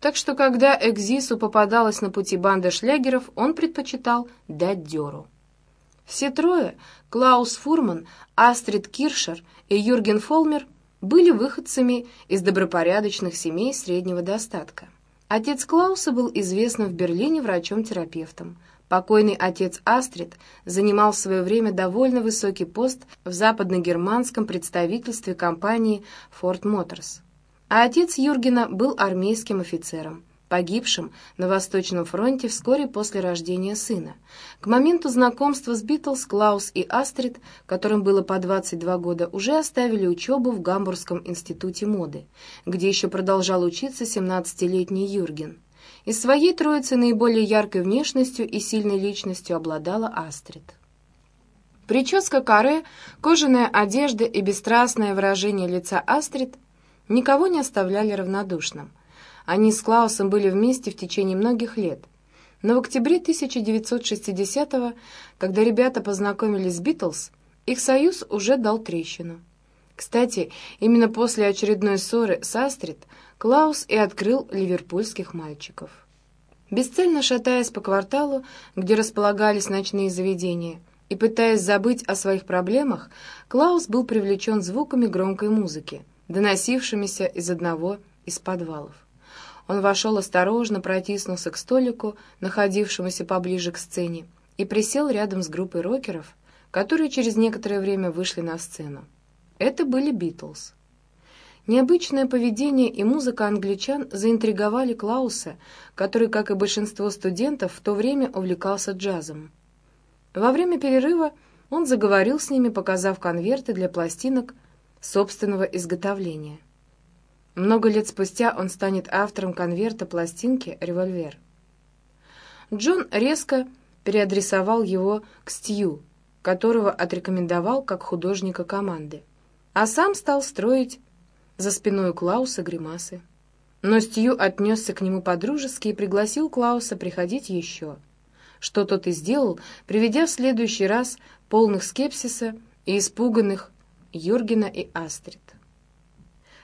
Так что, когда Экзису попадалась на пути банды шлягеров, он предпочитал дать дёру. Все трое — Клаус Фурман, Астрид Киршер и Юрген Фолмер — были выходцами из добропорядочных семей среднего достатка. Отец Клауса был известным в Берлине врачом-терапевтом. Покойный отец Астрид занимал в свое время довольно высокий пост в западногерманском представительстве компании Ford Motors. А отец Юргена был армейским офицером, погибшим на Восточном фронте вскоре после рождения сына. К моменту знакомства с Битлз Клаус и Астрид, которым было по 22 года, уже оставили учебу в Гамбургском институте моды, где еще продолжал учиться 17-летний Юрген. Из своей троицы наиболее яркой внешностью и сильной личностью обладала Астрид. Прическа каре, кожаная одежда и бесстрастное выражение лица Астрид никого не оставляли равнодушным. Они с Клаусом были вместе в течение многих лет. Но в октябре 1960-го, когда ребята познакомились с Битлз, их союз уже дал трещину. Кстати, именно после очередной ссоры с Астрид Клаус и открыл ливерпульских мальчиков. Бесцельно шатаясь по кварталу, где располагались ночные заведения, и пытаясь забыть о своих проблемах, Клаус был привлечен звуками громкой музыки, доносившимися из одного из подвалов. Он вошел осторожно, протиснулся к столику, находившемуся поближе к сцене, и присел рядом с группой рокеров, которые через некоторое время вышли на сцену. Это были Битлз. Необычное поведение и музыка англичан заинтриговали Клауса, который, как и большинство студентов, в то время увлекался джазом. Во время перерыва он заговорил с ними, показав конверты для пластинок собственного изготовления. Много лет спустя он станет автором конверта пластинки «Револьвер». Джон резко переадресовал его к Стью, которого отрекомендовал как художника команды, а сам стал строить за спиной Клауса гримасы. Но Стью отнесся к нему по-дружески и пригласил Клауса приходить еще, что тот и сделал, приведя в следующий раз полных скепсиса и испуганных Юргена и Астрид.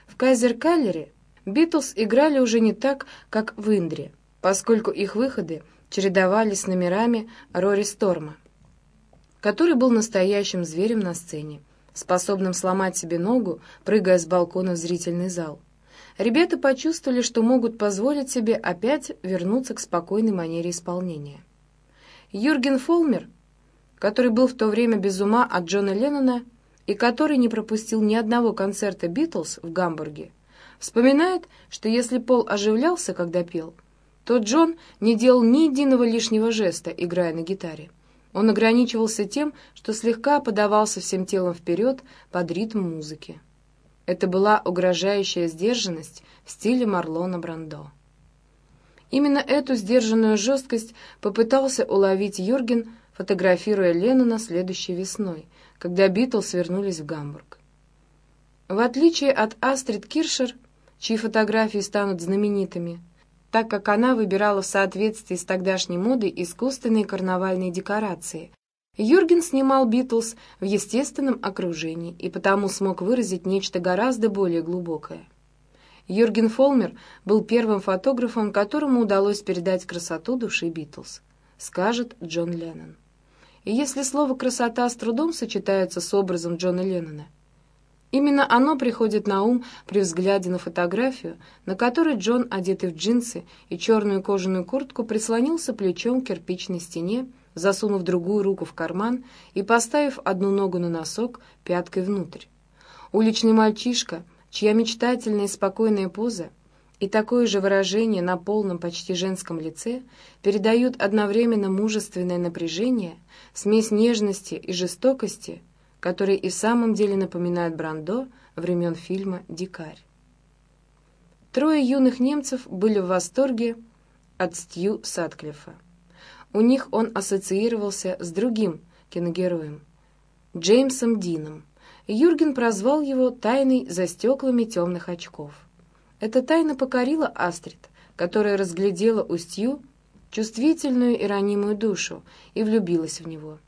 В Кайзер-Каллере Битлз играли уже не так, как в Индре, поскольку их выходы чередовались с номерами Рори Сторма, который был настоящим зверем на сцене, способным сломать себе ногу, прыгая с балкона в зрительный зал. Ребята почувствовали, что могут позволить себе опять вернуться к спокойной манере исполнения. Юрген Фолмер, который был в то время без ума от Джона Леннона, и который не пропустил ни одного концерта «Битлз» в Гамбурге, вспоминает, что если Пол оживлялся, когда пел, то Джон не делал ни единого лишнего жеста, играя на гитаре. Он ограничивался тем, что слегка подавался всем телом вперед под ритм музыки. Это была угрожающая сдержанность в стиле Марлона Брандо. Именно эту сдержанную жесткость попытался уловить Юрген, фотографируя Леннона следующей весной, когда Битлз вернулись в Гамбург. В отличие от Астрид Киршер, чьи фотографии станут знаменитыми, так как она выбирала в соответствии с тогдашней модой искусственные карнавальные декорации, Юрген снимал Битлз в естественном окружении и потому смог выразить нечто гораздо более глубокое. Юрген Фолмер был первым фотографом, которому удалось передать красоту души Битлз, скажет Джон Леннон. И если слово «красота» с трудом сочетается с образом Джона Леннона, именно оно приходит на ум при взгляде на фотографию, на которой Джон, одетый в джинсы и черную кожаную куртку, прислонился плечом к кирпичной стене, засунув другую руку в карман и поставив одну ногу на носок пяткой внутрь. Уличный мальчишка, чья мечтательная и спокойная поза и такое же выражение на полном, почти женском лице передают одновременно мужественное напряжение, смесь нежности и жестокости, которые и в самом деле напоминают Брандо времен фильма «Дикарь». Трое юных немцев были в восторге от Стью Сатклифа. У них он ассоциировался с другим киногероем, Джеймсом Дином. Юрген прозвал его «тайной за стеклами темных очков». Эта тайна покорила Астрид, которая разглядела у Стью чувствительную и ранимую душу и влюбилась в него.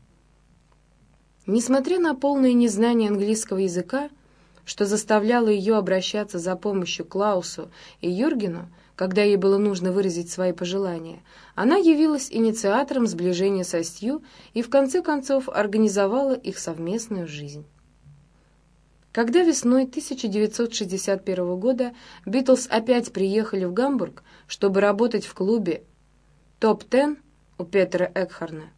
Несмотря на полное незнание английского языка, что заставляло ее обращаться за помощью Клаусу и Юргену, когда ей было нужно выразить свои пожелания, она явилась инициатором сближения со Стью и в конце концов организовала их совместную жизнь. Когда весной 1961 года Битлз опять приехали в Гамбург, чтобы работать в клубе «Топ-10» у Петера Экхарна,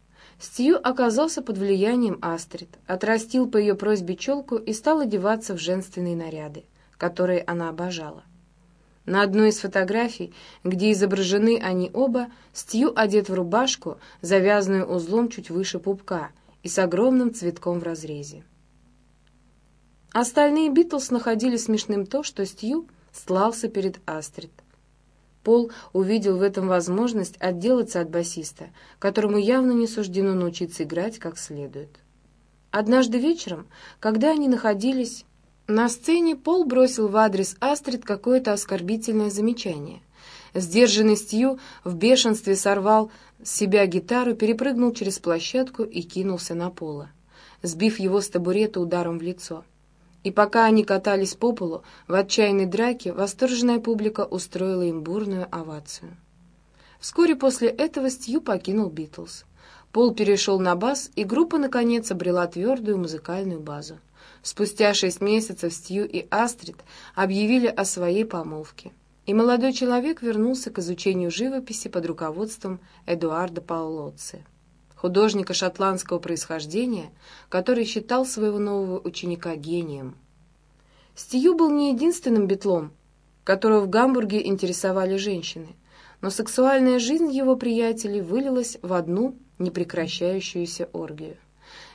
Стью оказался под влиянием Астрид, отрастил по ее просьбе челку и стал одеваться в женственные наряды, которые она обожала. На одной из фотографий, где изображены они оба, Стью одет в рубашку, завязанную узлом чуть выше пупка и с огромным цветком в разрезе. Остальные Битлз находили смешным то, что Стью слался перед Астрид. Пол увидел в этом возможность отделаться от басиста, которому явно не суждено научиться играть как следует. Однажды вечером, когда они находились на сцене, Пол бросил в адрес Астрид какое-то оскорбительное замечание. Сдержанный Стью в бешенстве сорвал с себя гитару, перепрыгнул через площадку и кинулся на Пола, сбив его с табурета ударом в лицо. И пока они катались по полу, в отчаянной драке восторженная публика устроила им бурную овацию. Вскоре после этого Стью покинул Битлз. Пол перешел на бас, и группа, наконец, обрела твердую музыкальную базу. Спустя шесть месяцев Стью и Астрид объявили о своей помолвке, и молодой человек вернулся к изучению живописи под руководством Эдуарда Паулоцци художника шотландского происхождения, который считал своего нового ученика гением. Стью был не единственным битлом, которого в Гамбурге интересовали женщины, но сексуальная жизнь его приятелей вылилась в одну непрекращающуюся оргию.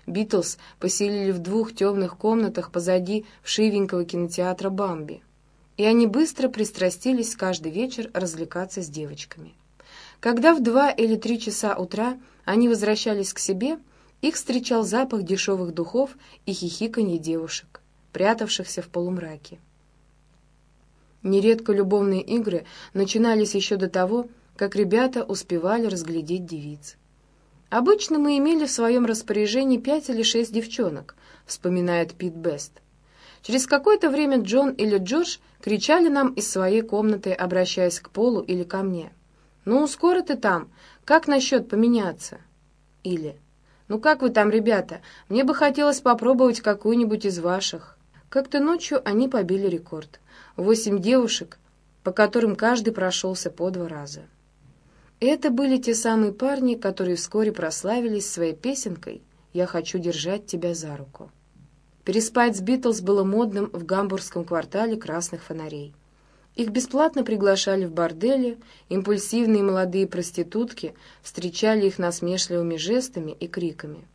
Битлз поселили в двух темных комнатах позади вшивенького кинотеатра «Бамби», и они быстро пристрастились каждый вечер развлекаться с девочками. Когда в два или три часа утра они возвращались к себе, их встречал запах дешевых духов и хихиканье девушек, прятавшихся в полумраке. Нередко любовные игры начинались еще до того, как ребята успевали разглядеть девиц. «Обычно мы имели в своем распоряжении пять или шесть девчонок», — вспоминает Пит Бест. Через какое-то время Джон или Джордж кричали нам из своей комнаты, обращаясь к Полу или ко мне. «Ну, скоро ты там. Как насчет поменяться?» Или «Ну как вы там, ребята? Мне бы хотелось попробовать какую-нибудь из ваших». Как-то ночью они побили рекорд. Восемь девушек, по которым каждый прошелся по два раза. это были те самые парни, которые вскоре прославились своей песенкой «Я хочу держать тебя за руку». Переспать с Битлз было модным в гамбургском квартале красных фонарей. Их бесплатно приглашали в бордели, импульсивные молодые проститутки встречали их насмешливыми жестами и криками.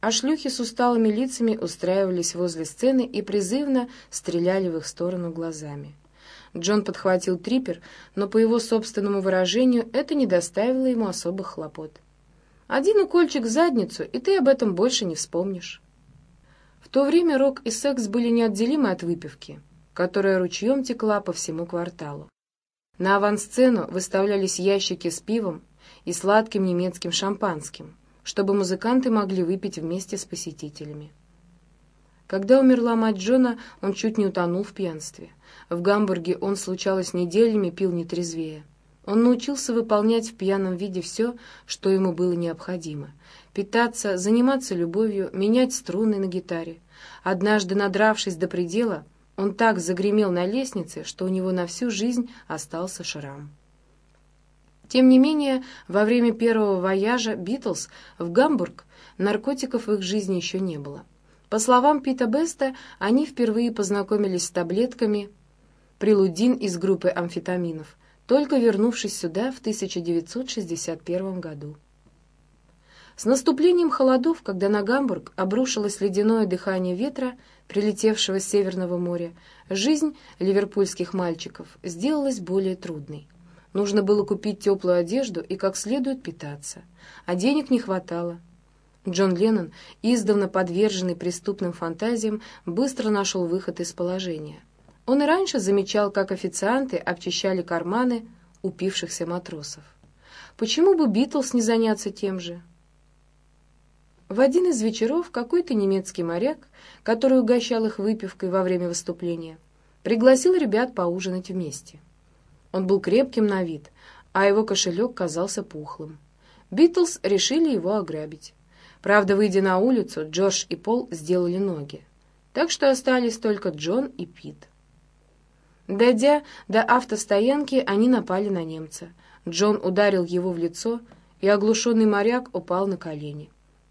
А шлюхи с усталыми лицами устраивались возле сцены и призывно стреляли в их сторону глазами. Джон подхватил трипер, но, по его собственному выражению, это не доставило ему особых хлопот. «Один укольчик в задницу, и ты об этом больше не вспомнишь». В то время рок и секс были неотделимы от выпивки которая ручьем текла по всему кварталу. На авансцену выставлялись ящики с пивом и сладким немецким шампанским, чтобы музыканты могли выпить вместе с посетителями. Когда умерла мать Джона, он чуть не утонул в пьянстве. В Гамбурге он, случалось, неделями пил нетрезвее. Он научился выполнять в пьяном виде все, что ему было необходимо. Питаться, заниматься любовью, менять струны на гитаре. Однажды, надравшись до предела, он так загремел на лестнице, что у него на всю жизнь остался шрам. Тем не менее, во время первого вояжа «Битлз» в Гамбург наркотиков в их жизни еще не было. По словам Пита Беста, они впервые познакомились с таблетками прилудин из группы амфетаминов, только вернувшись сюда в 1961 году. С наступлением холодов, когда на Гамбург обрушилось ледяное дыхание ветра, прилетевшего с Северного моря, жизнь ливерпульских мальчиков сделалась более трудной. Нужно было купить теплую одежду и как следует питаться, а денег не хватало. Джон Леннон, издавна подверженный преступным фантазиям, быстро нашел выход из положения. Он и раньше замечал, как официанты обчищали карманы упившихся матросов. Почему бы Битлз не заняться тем же? В один из вечеров какой-то немецкий моряк, который угощал их выпивкой во время выступления, пригласил ребят поужинать вместе. Он был крепким на вид, а его кошелек казался пухлым. Битлз решили его ограбить. Правда, выйдя на улицу, Джордж и Пол сделали ноги. Так что остались только Джон и Пит. Дойдя до автостоянки, они напали на немца. Джон ударил его в лицо, и оглушенный моряк упал на колени.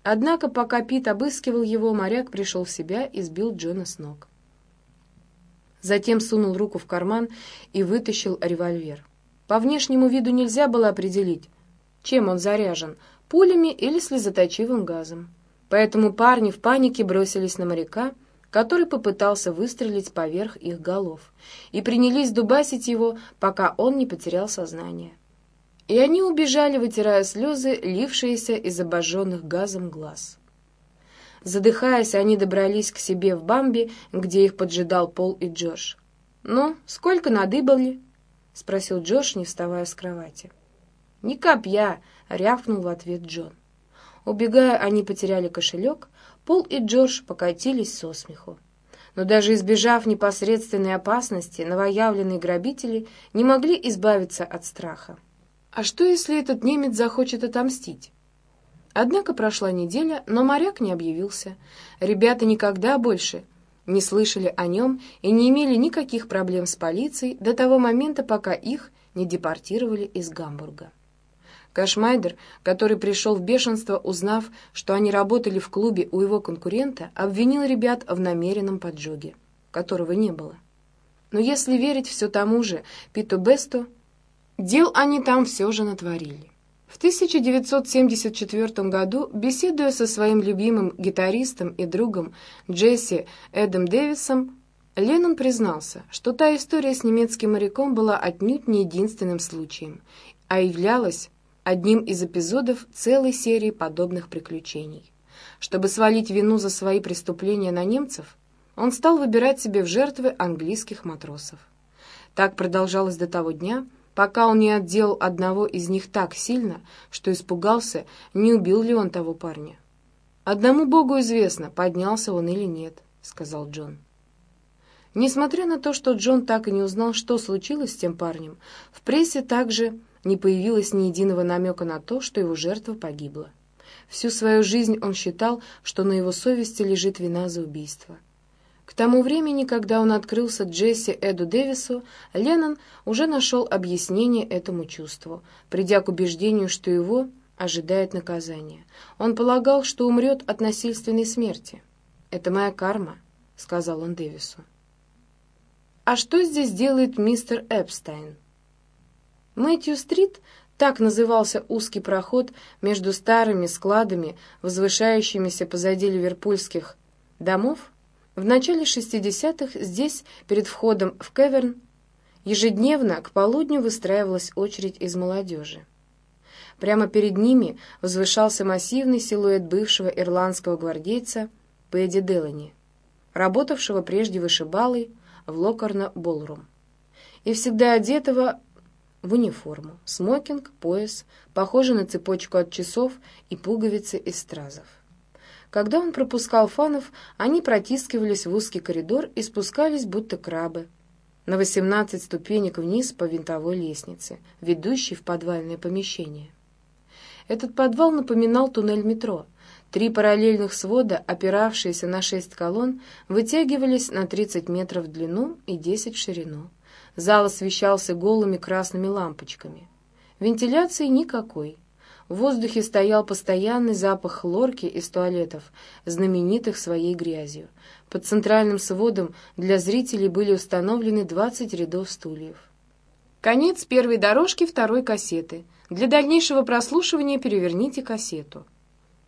Однако, пока Пит обыскивал его, моряк пришел в себя и сбил Джона с ног. Затем сунул руку в карман и вытащил револьвер. По внешнему виду нельзя было определить, чем он заряжен, пулями или слезоточивым газом. Поэтому парни в панике бросились на моряка, который попытался выстрелить поверх их голов, и принялись дубасить его, пока он не потерял сознание. И они убежали, вытирая слезы, лившиеся из обожженных газом глаз. Задыхаясь, они добрались к себе в Бамби, где их поджидал Пол и Джош. «Ну, сколько надыбали?» — спросил Джош, не вставая с кровати. «Ни копья!» — рявкнул в ответ Джон. Убегая, они потеряли кошелек, Пол и Джордж покатились со смеху. Но даже избежав непосредственной опасности, новоявленные грабители не могли избавиться от страха. А что, если этот немец захочет отомстить? Однако прошла неделя, но моряк не объявился. Ребята никогда больше не слышали о нем и не имели никаких проблем с полицией до того момента, пока их не депортировали из Гамбурга. Кашмайдер, который пришел в бешенство, узнав, что они работали в клубе у его конкурента, обвинил ребят в намеренном поджоге, которого не было. Но если верить все тому же Питу Бесту, дел они там все же натворили. В 1974 году, беседуя со своим любимым гитаристом и другом Джесси Эдом Дэвисом, Леннон признался, что та история с немецким моряком была отнюдь не единственным случаем, а являлась одним из эпизодов целой серии подобных приключений. Чтобы свалить вину за свои преступления на немцев, он стал выбирать себе в жертвы английских матросов. Так продолжалось до того дня, пока он не отделал одного из них так сильно, что испугался, не убил ли он того парня. «Одному Богу известно, поднялся он или нет», — сказал Джон. Несмотря на то, что Джон так и не узнал, что случилось с тем парнем, в прессе также не появилось ни единого намека на то, что его жертва погибла. Всю свою жизнь он считал, что на его совести лежит вина за убийство. К тому времени, когда он открылся Джесси Эду Дэвису, Леннон уже нашел объяснение этому чувству, придя к убеждению, что его ожидает наказание. Он полагал, что умрет от насильственной смерти. «Это моя карма», — сказал он Дэвису. «А что здесь делает мистер Эпстайн?» Мэтью-стрит так назывался узкий проход между старыми складами, возвышающимися позади ливерпульских домов. В начале 60-х здесь, перед входом в Кеверн, ежедневно к полудню выстраивалась очередь из молодежи. Прямо перед ними возвышался массивный силуэт бывшего ирландского гвардейца Пэдди Делани, работавшего прежде вышибалой в Локарно-Болрум и всегда одетого в униформу, смокинг, пояс, похожий на цепочку от часов и пуговицы из стразов. Когда он пропускал фанов, они протискивались в узкий коридор и спускались, будто крабы, на 18 ступенек вниз по винтовой лестнице, ведущей в подвальное помещение. Этот подвал напоминал туннель метро. Три параллельных свода, опиравшиеся на шесть колонн, вытягивались на 30 метров в длину и 10 в ширину. Зал освещался голыми красными лампочками. Вентиляции никакой. В воздухе стоял постоянный запах хлорки из туалетов, знаменитых своей грязью. Под центральным сводом для зрителей были установлены 20 рядов стульев. Конец первой дорожки второй кассеты. Для дальнейшего прослушивания переверните кассету.